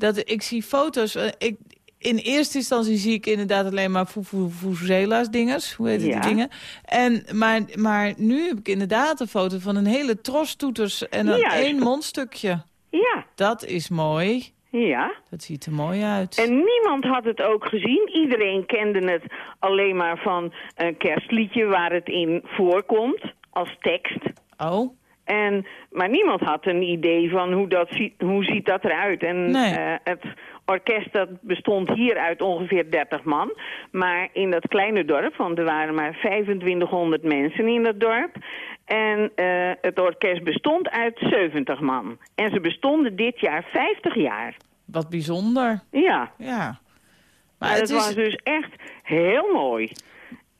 Dat, ik zie foto's. eh, Ik, in eerste instantie zie ik inderdaad alleen maar Vuvuzela's dingers. Hoe heet Ja. die dingen? En, maar, maar nu heb ik inderdaad een foto van een hele tros toeters en dan Juist. één mondstukje. Ja, Dat is mooi. ja. Dat ziet er mooi uit. En niemand had het ook gezien. Iedereen kende het alleen maar van een kerstliedje waar het in voorkomt als tekst. Oh, En, maar niemand had een idee van hoe, dat hoe ziet dat eruit. En Nee. eh, het orkest dat bestond hier uit ongeveer 30 man. Maar in dat kleine dorp, want er waren maar 2500 mensen in dat dorp. En eh, het orkest bestond uit 70 man. En ze bestonden dit jaar 50 jaar. Wat bijzonder. Ja. Ja. Maar Maar het is... was dus echt heel mooi.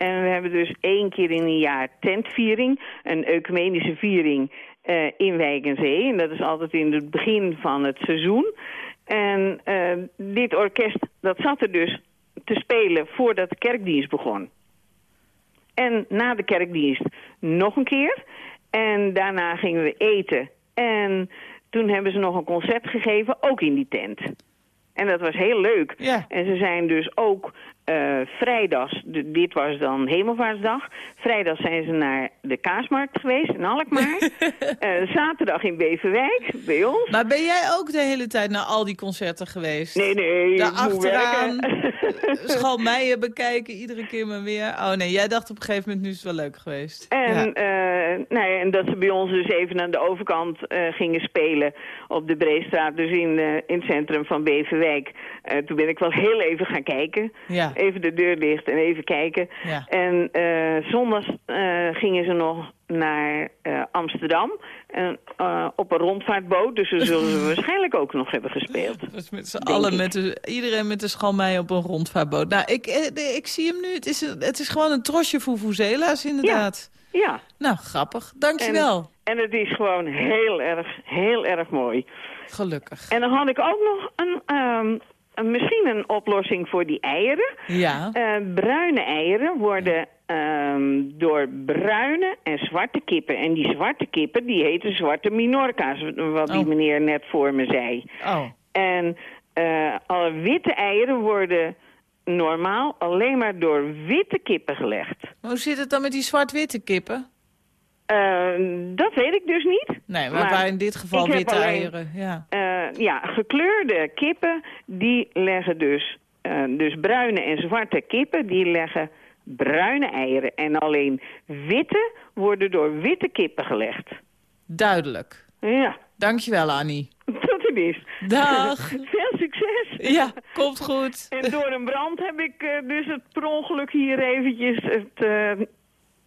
En we hebben dus één keer in een jaar tentviering, een ecumenische viering eh, in Wijk en Zee. En dat is altijd in het begin van het seizoen. En eh, dit orkest, dat zat er dus te spelen voordat de kerkdienst begon. En na de kerkdienst nog een keer. En daarna gingen we eten. En toen hebben ze nog een concert gegeven, ook in die tent. En dat was heel leuk. Ja. En ze zijn dus ook eh vrijdags, de- dit was dan Hemelvaartsdag. Vrijdag zijn ze naar de Kaasmarkt geweest in Alkmaar. Eh, zaterdag in Beverwijk, bij ons. Maar ben jij ook de hele tijd naar al die concerten geweest? Nee, nee, Daar achteraan. Schalmeijen bekijken, iedere keer maar weer. Oh nee, jij dacht op een gegeven moment, nu is het wel leuk geweest. En, Ja. eh, nou ja, en dat ze bij ons dus even aan de overkant gingen spelen op de Breestraat, dus in, in het centrum van Beverwijk. Toen ben ik wel heel even gaan kijken. Ja. Even de deur dicht en even kijken. Ja. En eh, zondags eh, gingen ze nog naar eh, Amsterdam en, op een rondvaartboot. Dus ze zullen ze waarschijnlijk ook nog hebben gespeeld. Dus met z'n allen, ik. met de, iedereen met de schalmei op een rondvaartboot. Nou, ik, ik zie hem nu. Het is, een- het is gewoon een trosje Vuvuzela's, inderdaad. Ja. Nou, grappig. Dankjewel. En het is gewoon heel erg, heel erg mooi. Gelukkig. En dan had ik ook nog een, ehm, een, misschien een oplossing voor die eieren. Ja. Eh, bruine eieren worden ehm, door bruine en zwarte kippen. En die zwarte kippen, die heten zwarte Minorca's, wat die Oh. meneer net voor me zei. Oh. En eh, alle witte eieren worden normaal alleen maar door witte kippen gelegd. Hoe zit het dan met die zwart-witte kippen? Eh, dat weet ik dus niet. Nee, maar, Maar in dit geval witte alleen- eieren. Ja. Eh, ja, gekleurde kippen, die leggen dus, eh, dus bruine en zwarte kippen, die leggen bruine eieren. En alleen witte worden door witte kippen gelegd. Duidelijk. Ja, Dankjewel, Annie. tot de dienst. Dag. Veel succes. Ja, komt goed. En door een brand heb ik eh, dus het per ongeluk hier eventjes het,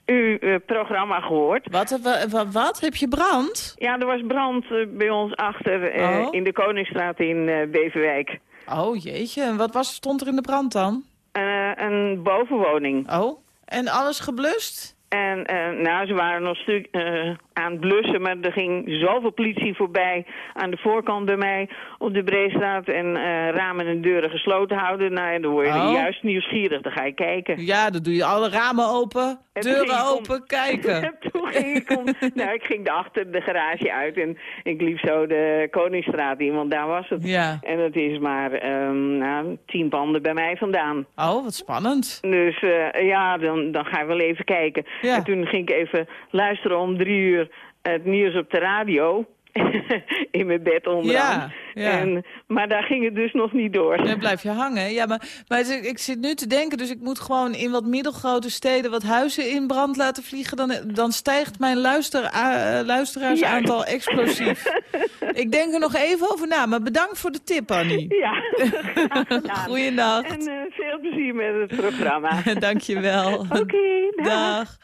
uw eh, programma gehoord. Wat, eh, wa- wa- wat? Heb je brand? Ja, er was brand eh, bij ons achter eh, Oh. in de Koningsstraat in Beverwijk. Oh, jeetje. En wat was, stond er in de brand dan? Een bovenwoning. Oh, en alles geblust? En eh, nou, ze waren nog stuk eh, aan het blussen, maar er ging zoveel politie voorbij aan de voorkant bij mij op de Breestraat en eh, ramen en deuren gesloten houden. Nou, ja, dan word je Oh. juist nieuwsgierig, dan ga je kijken. Ja, dan doe je alle ramen open, En deuren om- open, kijken. En toen ging ik om, nou, ik ging achter de garage uit en ik liep zo de Koningsstraat in, want daar was het. Ja. En het is maar ehm, nou, tien panden bij mij vandaan. Oh, wat spannend. Dus ja, dan, dan ga ik wel even kijken. Ja. En toen ging ik even luisteren om drie uur het nieuws op de radio. In mijn bed onderaan. Ja, ja. En, maar daar ging het dus nog niet door. Dan blijf je hangen. Ja, maar, maar ik zit nu te denken, dus ik moet gewoon in wat middelgrote steden wat huizen in brand laten vliegen. Dan, dan stijgt mijn luister, eh, luisteraarsaantal explosief. ik denk er nog even over na, maar bedankt voor de tip, Annie. Ja. Goeienacht. En eh, veel plezier met het programma. Dankjewel. Oké, dag. Dag.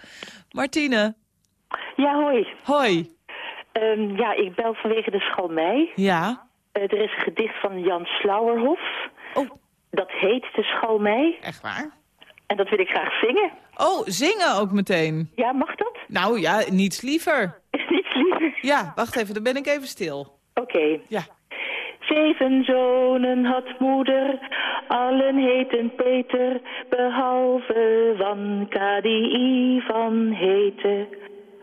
Martine. Ja, hoi. Hoi. Ehm, ja, ik bel vanwege de Schalmei. Ja. Eh, er is een gedicht van Jan Slauerhof. Oh. Dat heet de Schalmei. Echt waar? En dat wil ik graag zingen. Oh, zingen ook meteen. Ja, mag dat? Nou ja, niets liever. Niets liever. Ja, wacht even, dan ben ik even stil. Oké. Ja. Zeven zonen had moeder, allen heten Peter, behalve Wanka die Ivan heette.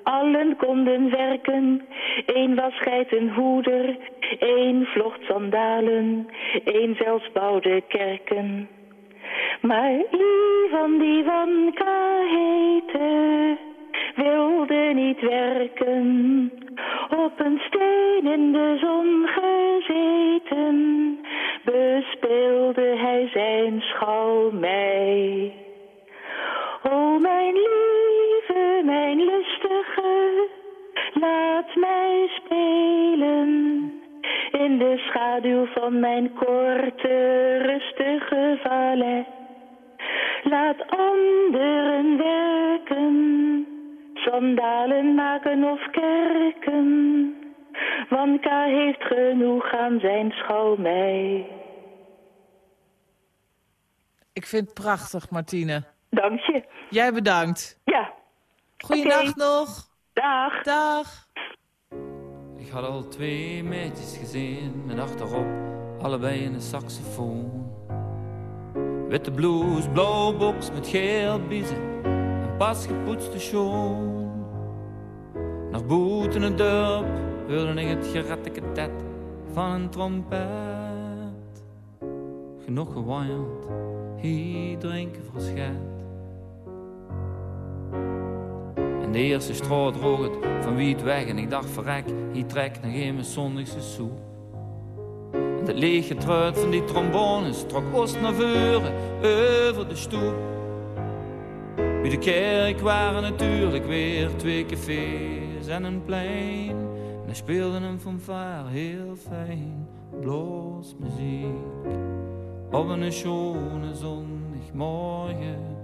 Allen konden werken, één was geitenhoeder, één vlocht sandalen, één zelfs bouwde kerken. Maar Ivan die Wanka heette, wilde niet werken. Op een steen in de zon gezeten, bespeelde hij zijn schalmei. O mijn lieve, mijn lustige, laat mij spelen. In de schaduw van mijn korte, rustige valet. Laat anderen werken, Vandalen maken of kerken. Wanka heeft genoeg aan zijn schouwmei. Ik vind het prachtig, Martine. Dank je. Jij bedankt. Ja. Goeienacht nog. Dag. Dag. Ik had al twee meisjes gezien met achterop allebei een saxofoon. Witte blouse, blauw box met geel biezen en pas gepoetste schoen. Naar buiten het dorp hoorde ik het geratteketet van een trompet. Genoeg gewaaid, hier drinken verschet. En de eerste straat droog het van wie het weg en ik dacht verrek, hier trekt nog een mijn zondagse soe. Het lege truit van die trombones trok oost naar voren over de stoep. Bij de kerk waren natuurlijk weer twee cafés en een plein. En hij speelde een fanfare heel fijn, muziek Op een schone zondagmorgen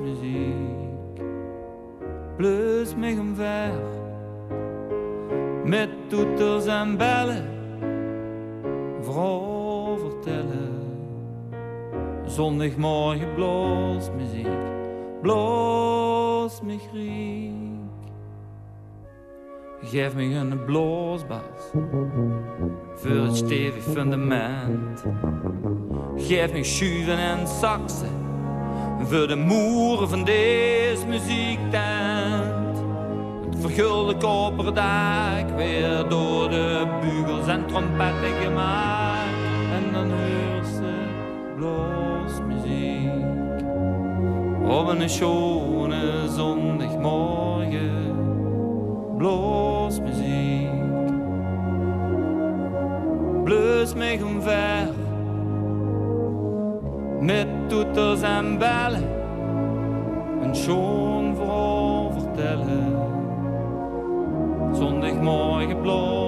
muziek, Plus mij omver, met toeters en bellen, vooral vertellen. Zondagmorgen muziek, bloos me griek. Geef me een bloosbas voor het stevig fundament. Geef me schuiven en saxen voor de moeren van deze muziektent. Het vergulde koperdak weer door de bugels en trompetten gemaakt. En dan hoor ze muziek op een schone zondagmorgen. muziek, Blus mij omver met toeters en bellen. Een schoon verhaal vertellen. Zondagmorgen bloos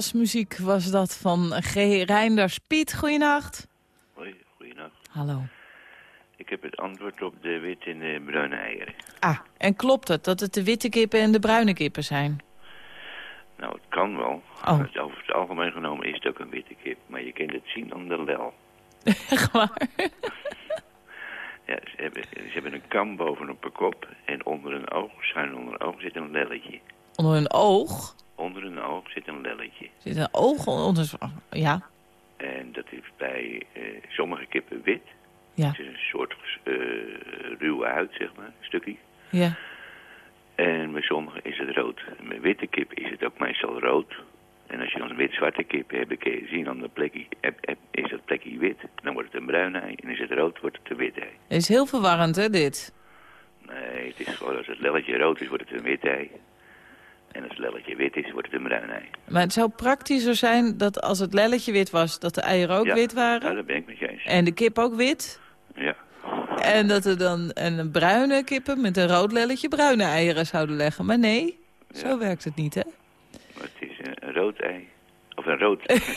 Blasmuziek was dat van G. Reinders. Piet, goeienacht. Hoi, goeienacht. Hallo. Ik heb het antwoord op de witte en de bruine eieren. Ah, en klopt het dat het de witte kippen en de bruine kippen zijn? Nou, het kan wel. Oh. Het- Over het algemeen genomen is het ook een witte kip. Maar je kunt het zien aan de lel. Echt waar? Ja, ze hebben, ze hebben een kam bovenop hun kop. En onder een oog, schuin onder een oog, zit een lelletje. Een Onder een oog zit een lelletje. zit een oog onder... Ja, En dat is bij eh, sommige kippen wit. Ja. Het is een soort eh, ruwe huid, zeg maar, een stukje. ja. En bij sommigen is het rood. Bij witte kip is het ook meestal rood. En als je dan een wit-zwarte kip hebt, kun je zien aan plekje, is dat plekje wit. Dan wordt het een bruin ei. En is het rood, wordt het een wit ei. Het is heel verwarrend, hè, dit? Nee, het is gewoon als het lelletje rood is, wordt het een wit ei. En als het lelletje wit is, wordt het een bruin ei. Maar het zou praktischer zijn dat als het lelletje wit was, dat de eieren ook Ja, wit waren. Ja, dat ben ik met je eens. En de kip ook wit. Ja. En dat er dan een bruine kippen met een rood lelletje bruine eieren zouden leggen. Maar nee, zo werkt het niet, hè? Maar het is, een rood ei. Of een rood ei.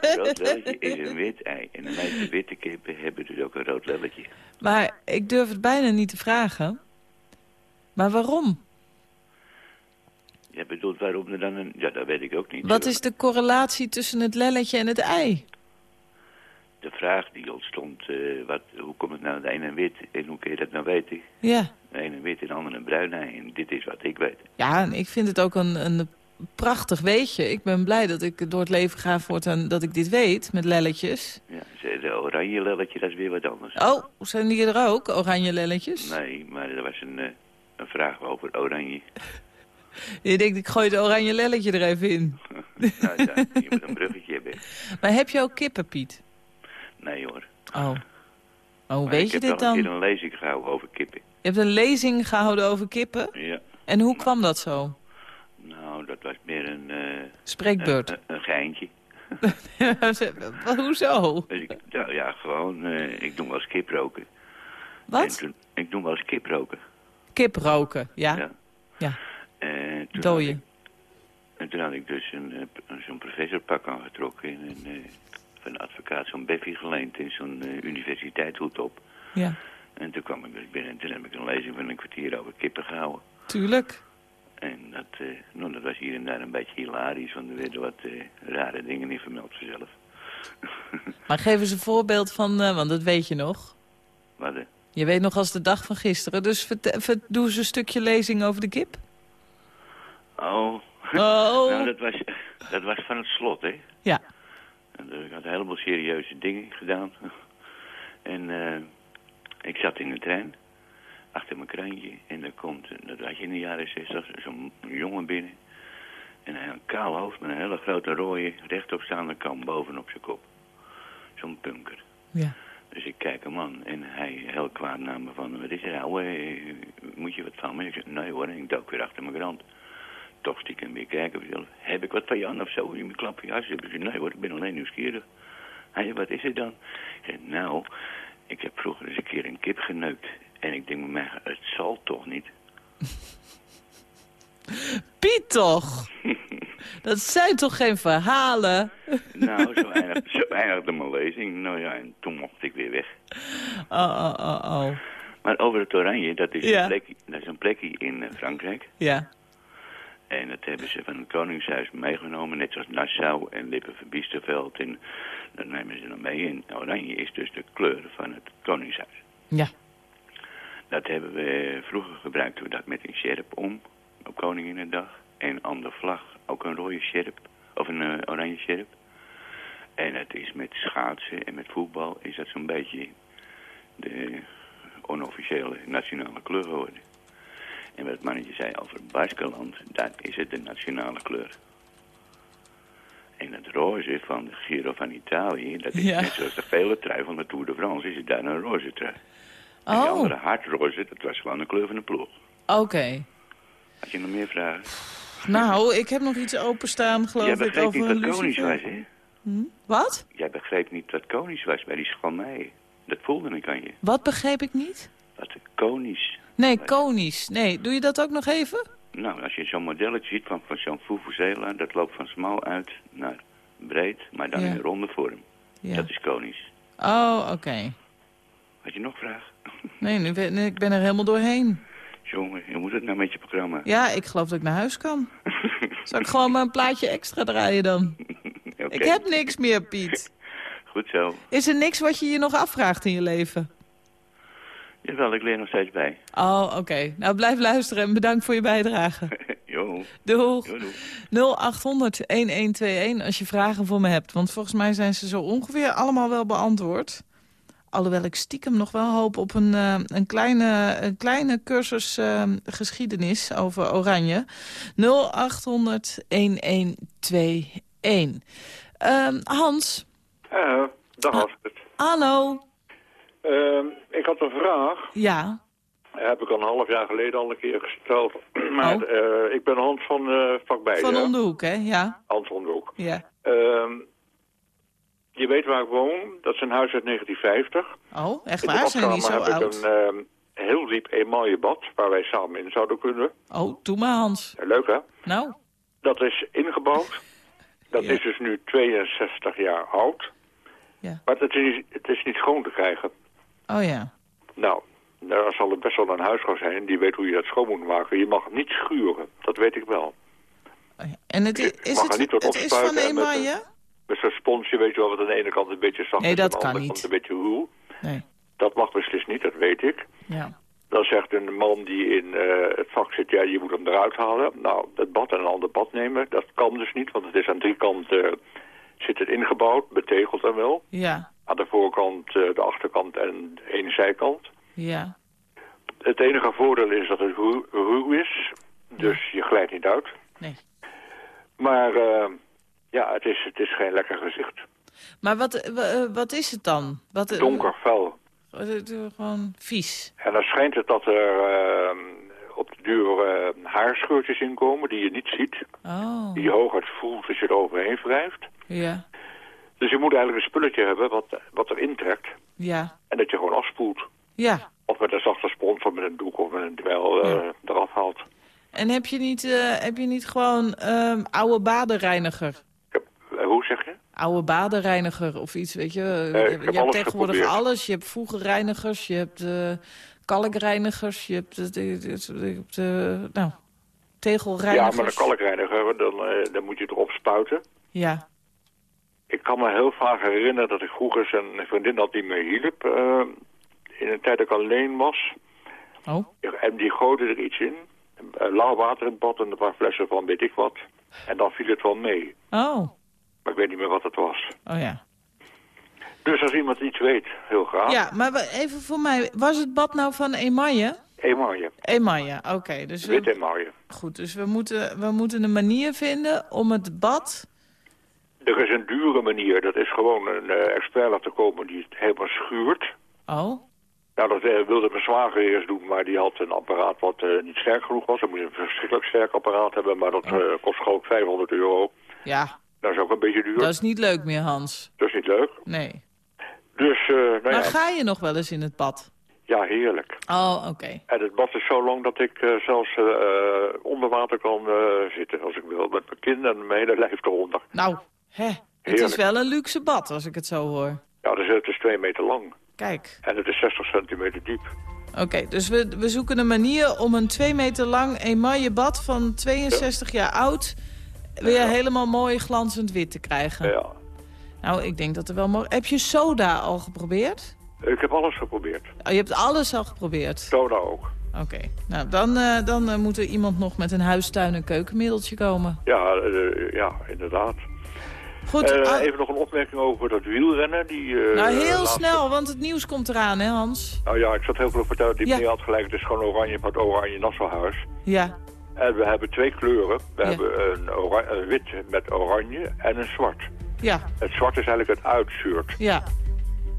een rood lelletje is een wit ei. En de meeste witte kippen hebben dus ook een rood lelletje. Maar ik durf het bijna niet te vragen. Maar waarom? Je bedoelt waarom er dan een... Ja, dat weet ik ook niet. Wat is de correlatie tussen het lelletje en het ei? De vraag die ontstond, eh, wat, hoe komt het nou de ene wit en hoe kun je dat nou weten? Ja. De ene wit en de andere een bruin ei. En dit is wat ik weet. Ja, en ik vind het ook een, een prachtig weetje. Ik ben blij dat ik door het leven ga voortaan dat ik dit weet, met lelletjes. Ja, de oranje lelletje, dat is weer wat anders. Oh, zijn die er ook, oranje lelletjes? Nee, maar er was een, eh, een vraag over oranje. Je denkt, ik gooi het oranje lelletje er even in. nou, ja, je moet een bruggetje hebben. Maar heb je ook kippen, Piet? Nee hoor. Oh. Oh, hoe Maar weet ik je heb dit dan? keer een lezing gehouden over kippen. Je hebt een lezing gehouden over kippen? Ja. En hoe kwam dat zo? Nou, dat was meer een... eh, Spreekbeurt. Een, een, een geintje. Hoezo? Ik, ja, ja, gewoon, eh, ik doe wel eens kip roken. Wat? Toen- ik doe wel eens kip roken. Kip roken, ja. Ja. Ja. En toen Dooien. En toen had ik dus een, eh, zo'n professorpak aangetrokken en een, eh, van een advocaat zo'n beffie geleend en zo'n universiteitshoed op. Ja, En toen kwam ik dus binnen en toen heb ik een lezing van een kwartier over kippen gehouden. tuurlijk. En dat, nou, dat was hier en daar een beetje hilarisch, want er werden wat rare dingen in vermeld vanzelf. Maar geef eens een voorbeeld van, want dat weet je nog. Wat, Je weet nog als de dag van gisteren. Dus doe eens een stukje lezing over de kip. Oh. Oh. nou, dat was, dat was van het slot, hè. Ja. En, eh, ik had een heleboel serieuze dingen gedaan. En eh, ik zat in de trein, achter mijn krantje. En er komt, eh, dat je in de jaren zestig, zo'n jongen binnen. En hij had een kaal hoofd met een hele grote rode, rechtopstaande kam bovenop zijn kop. Zo'n punker. Ja. Dus ik kijk hem aan en hij heel kwaad naar me van, wat is er nou, moet je wat van me? Ik zeg, nee hoor, en ik dook weer achter mijn krant. Toch stiekem weer kijken, heb ik wat van Jan of zo in mijn klap jas? Ik zeg, nee hoor, ik ben alleen nieuwsgierig. Hij wat is er dan? Ik nou, ik heb vroeger eens een keer een kip geneukt. En ik denk bij mij, het zal toch niet? Piet toch? dat zijn toch geen verhalen? Nou, zo eindigde, zo eindigde mijn lezing. Nou ja, en toen mocht ik weer weg. Oh, oh, oh, oh. Maar over het oranje, dat is, Ja. een, plekje, dat is een plekje in eh, Frankrijk. Ja. En dat hebben ze van het Koningshuis meegenomen, net zoals Nassau en Lippenverbiesterveld. En dat nemen ze dan mee. En oranje is dus de kleur van het Koningshuis. Ja. Dat hebben we vroeger gebruikt we dat met een sjerp om, op Koninginnedag. En aan de vlag ook een rode sjerp, of een eh, oranje sjerp. En het is met schaatsen en met voetbal is dat zo'n beetje de onofficiële nationale kleur geworden. En wat het mannetje zei over Baskeland, daar is het de nationale kleur. En het roze van de Giro van Italië, dat is Ja. net zoals de gele trui van de Tour de France, is het daar een roze trui. En die Oh, andere hardroze, dat was gewoon de kleur van de ploeg. oké. Had je nog meer vragen? Nou, ik heb nog iets openstaan, geloof Jij ik, begreep over niet een wat konings lucifer. was, hè? Hm? Wat? Jij begreep niet wat konings was bij die schalmei. Dat voelde ik aan je. Wat begreep ik niet? Wat konings. Nee, konisch. Nee, doe je dat ook nog even? Nou, als je zo'n modelletje ziet van, van zo'n Vuvuzela, dat loopt van smal uit naar breed, maar dan Ja. in een ronde vorm. Ja. Dat is konings. Oh, oké. Had je nog vragen? Nee, nu ben, ik ben er helemaal doorheen. Jongen, hoe moet het nou met je programma? Ja, ik geloof dat ik naar huis kan. Zal ik gewoon maar een plaatje extra draaien dan? Ik heb niks meer, Piet. Goed zo. Is er niks wat je je nog afvraagt in je leven? Jawel, ik leer nog steeds bij. Oh, oké. Nou, blijf luisteren en bedankt voor je bijdrage. Jo. Doeg. Jo, doeg. 0800-1121 als je vragen voor me hebt. Want volgens mij zijn ze zo ongeveer allemaal wel beantwoord. Alhoewel ik stiekem nog wel hoop op een, eh, een, kleine, een kleine cursus eh, geschiedenis over Oranje. 0800-1121. Ehm, Hans, Eh, dag Astrid. hallo. Ehm, ik had een vraag. Ja, Heb ik al een half jaar geleden al een keer gesteld. maar eh, ik ben Hans van uh, vakbij. van om de hoek, hè? Ja. Hans van de Hoek. ja. Ehm, je weet waar ik woon. Dat is een huis uit 1950. Oh, echt waar? Zijn die zo heb oud? ik een ehm, heel diep emaille bad waar wij samen in zouden kunnen. Oh, doe maar Hans. Leuk hè? Nou, Dat is ingebouwd. Dat is dus nu 62 jaar oud. Ja. Maar het is, het is niet schoon te krijgen. Oh ja. Nou, daar zal er best wel een huisvrouw zijn die weet hoe je dat schoon moet maken. Je mag het niet schuren, dat weet ik wel. En het is, het, niet het is van en met emaille? Met zo'n sponsje, weet je wel, wat aan de ene kant een beetje zacht Nee, is, aan de andere kant een beetje ruw. Nee. Dat mag beslist niet, dat weet ik. Ja. Dan zegt een man die in eh, het vak zit, ja, je moet hem eruit halen. Nou, het bad en een ander bad nemen, dat kan dus niet, want het is aan drie kanten zit het ingebouwd, betegeld dan wel. Ja. Aan de voorkant, eh, de achterkant en de ene zijkant. Ja. Het enige voordeel is dat het ruw, ruw is, dus je glijdt niet uit. Nee. Maar eh, ja, het is, het is geen lekker gezicht. Maar wat, eh, wa- wat is het dan? Wat, Donker, wat, eh, Gewoon vies. En dan schijnt het dat er op de duur haarscheurtjes in komen die je niet ziet. Oh. Die je hooguit voelt als je er overheen wrijft. Ja. Dus je moet eigenlijk een spulletje hebben wat, wat erin trekt. Ja. En dat je gewoon afspoelt. Ja. Of met een zachte spons of met een doek of met een dweil eh, eraf haalt. En heb je niet, eh, heb je niet gewoon ehm, oude badenreiniger? Eh, hoe zeg je? Oude badenreiniger of iets, weet je? Je heb hebt alles tegenwoordig geprobeerd. alles. Je hebt voegenreinigers, je hebt kalkreinigers, je hebt, de, de, de, de- nou, Ja, tegelreinigers. met een kalkreiniger, dan, dan moet je erop spuiten. Ja. Ik kan me heel vaak herinneren dat ik vroeger een vriendin had die me hielp. eh, in een tijd dat ik alleen was. Oh. En die gooide er iets in. Uh, lauw water in het bad en een paar flessen van weet ik wat. En dan viel het wel mee. Oh. Maar ik weet niet meer wat het was. Oh ja. Dus als iemand iets weet, heel graag. Ja, maar even voor mij. Was het bad nou van emaille? Emaille. Emaille, oké. dus Wit we, emaille. goed, dus we moeten, we moeten een manier vinden om het bad... Er is een dure manier. Dat is gewoon een eh, expert laten komen die het helemaal schuurt. Oh. Nou, dat eh, wilde mijn zwager eerst doen, maar die had een apparaat wat eh, niet sterk genoeg was. Dan moet je een verschrikkelijk sterk apparaat hebben, maar dat eh, kost gewoon ook 500 euro. Ja, Dat is ook een beetje duur. dat is niet leuk meer, Hans. Dat is niet leuk. Nee. Dus, nou maar ja, ga je nog wel eens in het bad? ja, heerlijk. Oh, oké. En het bad is zo lang dat ik zelfs onder water kan zitten als ik wil. Met mijn kin en mijn hele lijf eronder. Nou, hè. Het is wel een luxe bad, als ik het zo hoor. Ja, dus het is twee meter lang. Kijk. En het is 60 centimeter diep. Oké, dus we, we zoeken een manier om een twee meter lang emaille bad van 62 jaar oud... weer helemaal mooi glanzend wit te krijgen. Ja. Nou, ik denk dat er wel mogelijk... Heb je soda al geprobeerd? Ik heb alles geprobeerd. Oh, je hebt alles al geprobeerd? Soda ook. Oké, nou dan, eh, dan eh, moet er iemand nog met een huistuin- en keukenmiddeltje komen. Ja, eh, ja inderdaad. Goed, Eh, ah- even nog een opmerking over dat wielrennen. Die, eh, nou, heel laatste- snel, want het nieuws komt eraan, hè Hans? Nou ja, ik zat heel veel vertellen. Die Ja. meneer had gelijk, het is gewoon oranje van het oranje Nassauhuis. Ja, En we hebben twee kleuren. We hebben een, een wit met oranje en een zwart. ja, Het zwart is eigenlijk het uitshirt ja.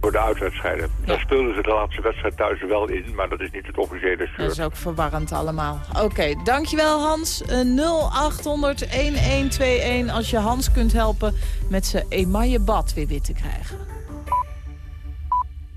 Voor de uitwedstrijden. Daar speelden ze de laatste wedstrijd thuis wel in, maar dat is niet het officiële Dat shirt. is ook verwarrend allemaal. Oké, dankjewel Hans. Eh, 0800-1121 als je Hans kunt helpen met zijn emaille bad weer wit te krijgen.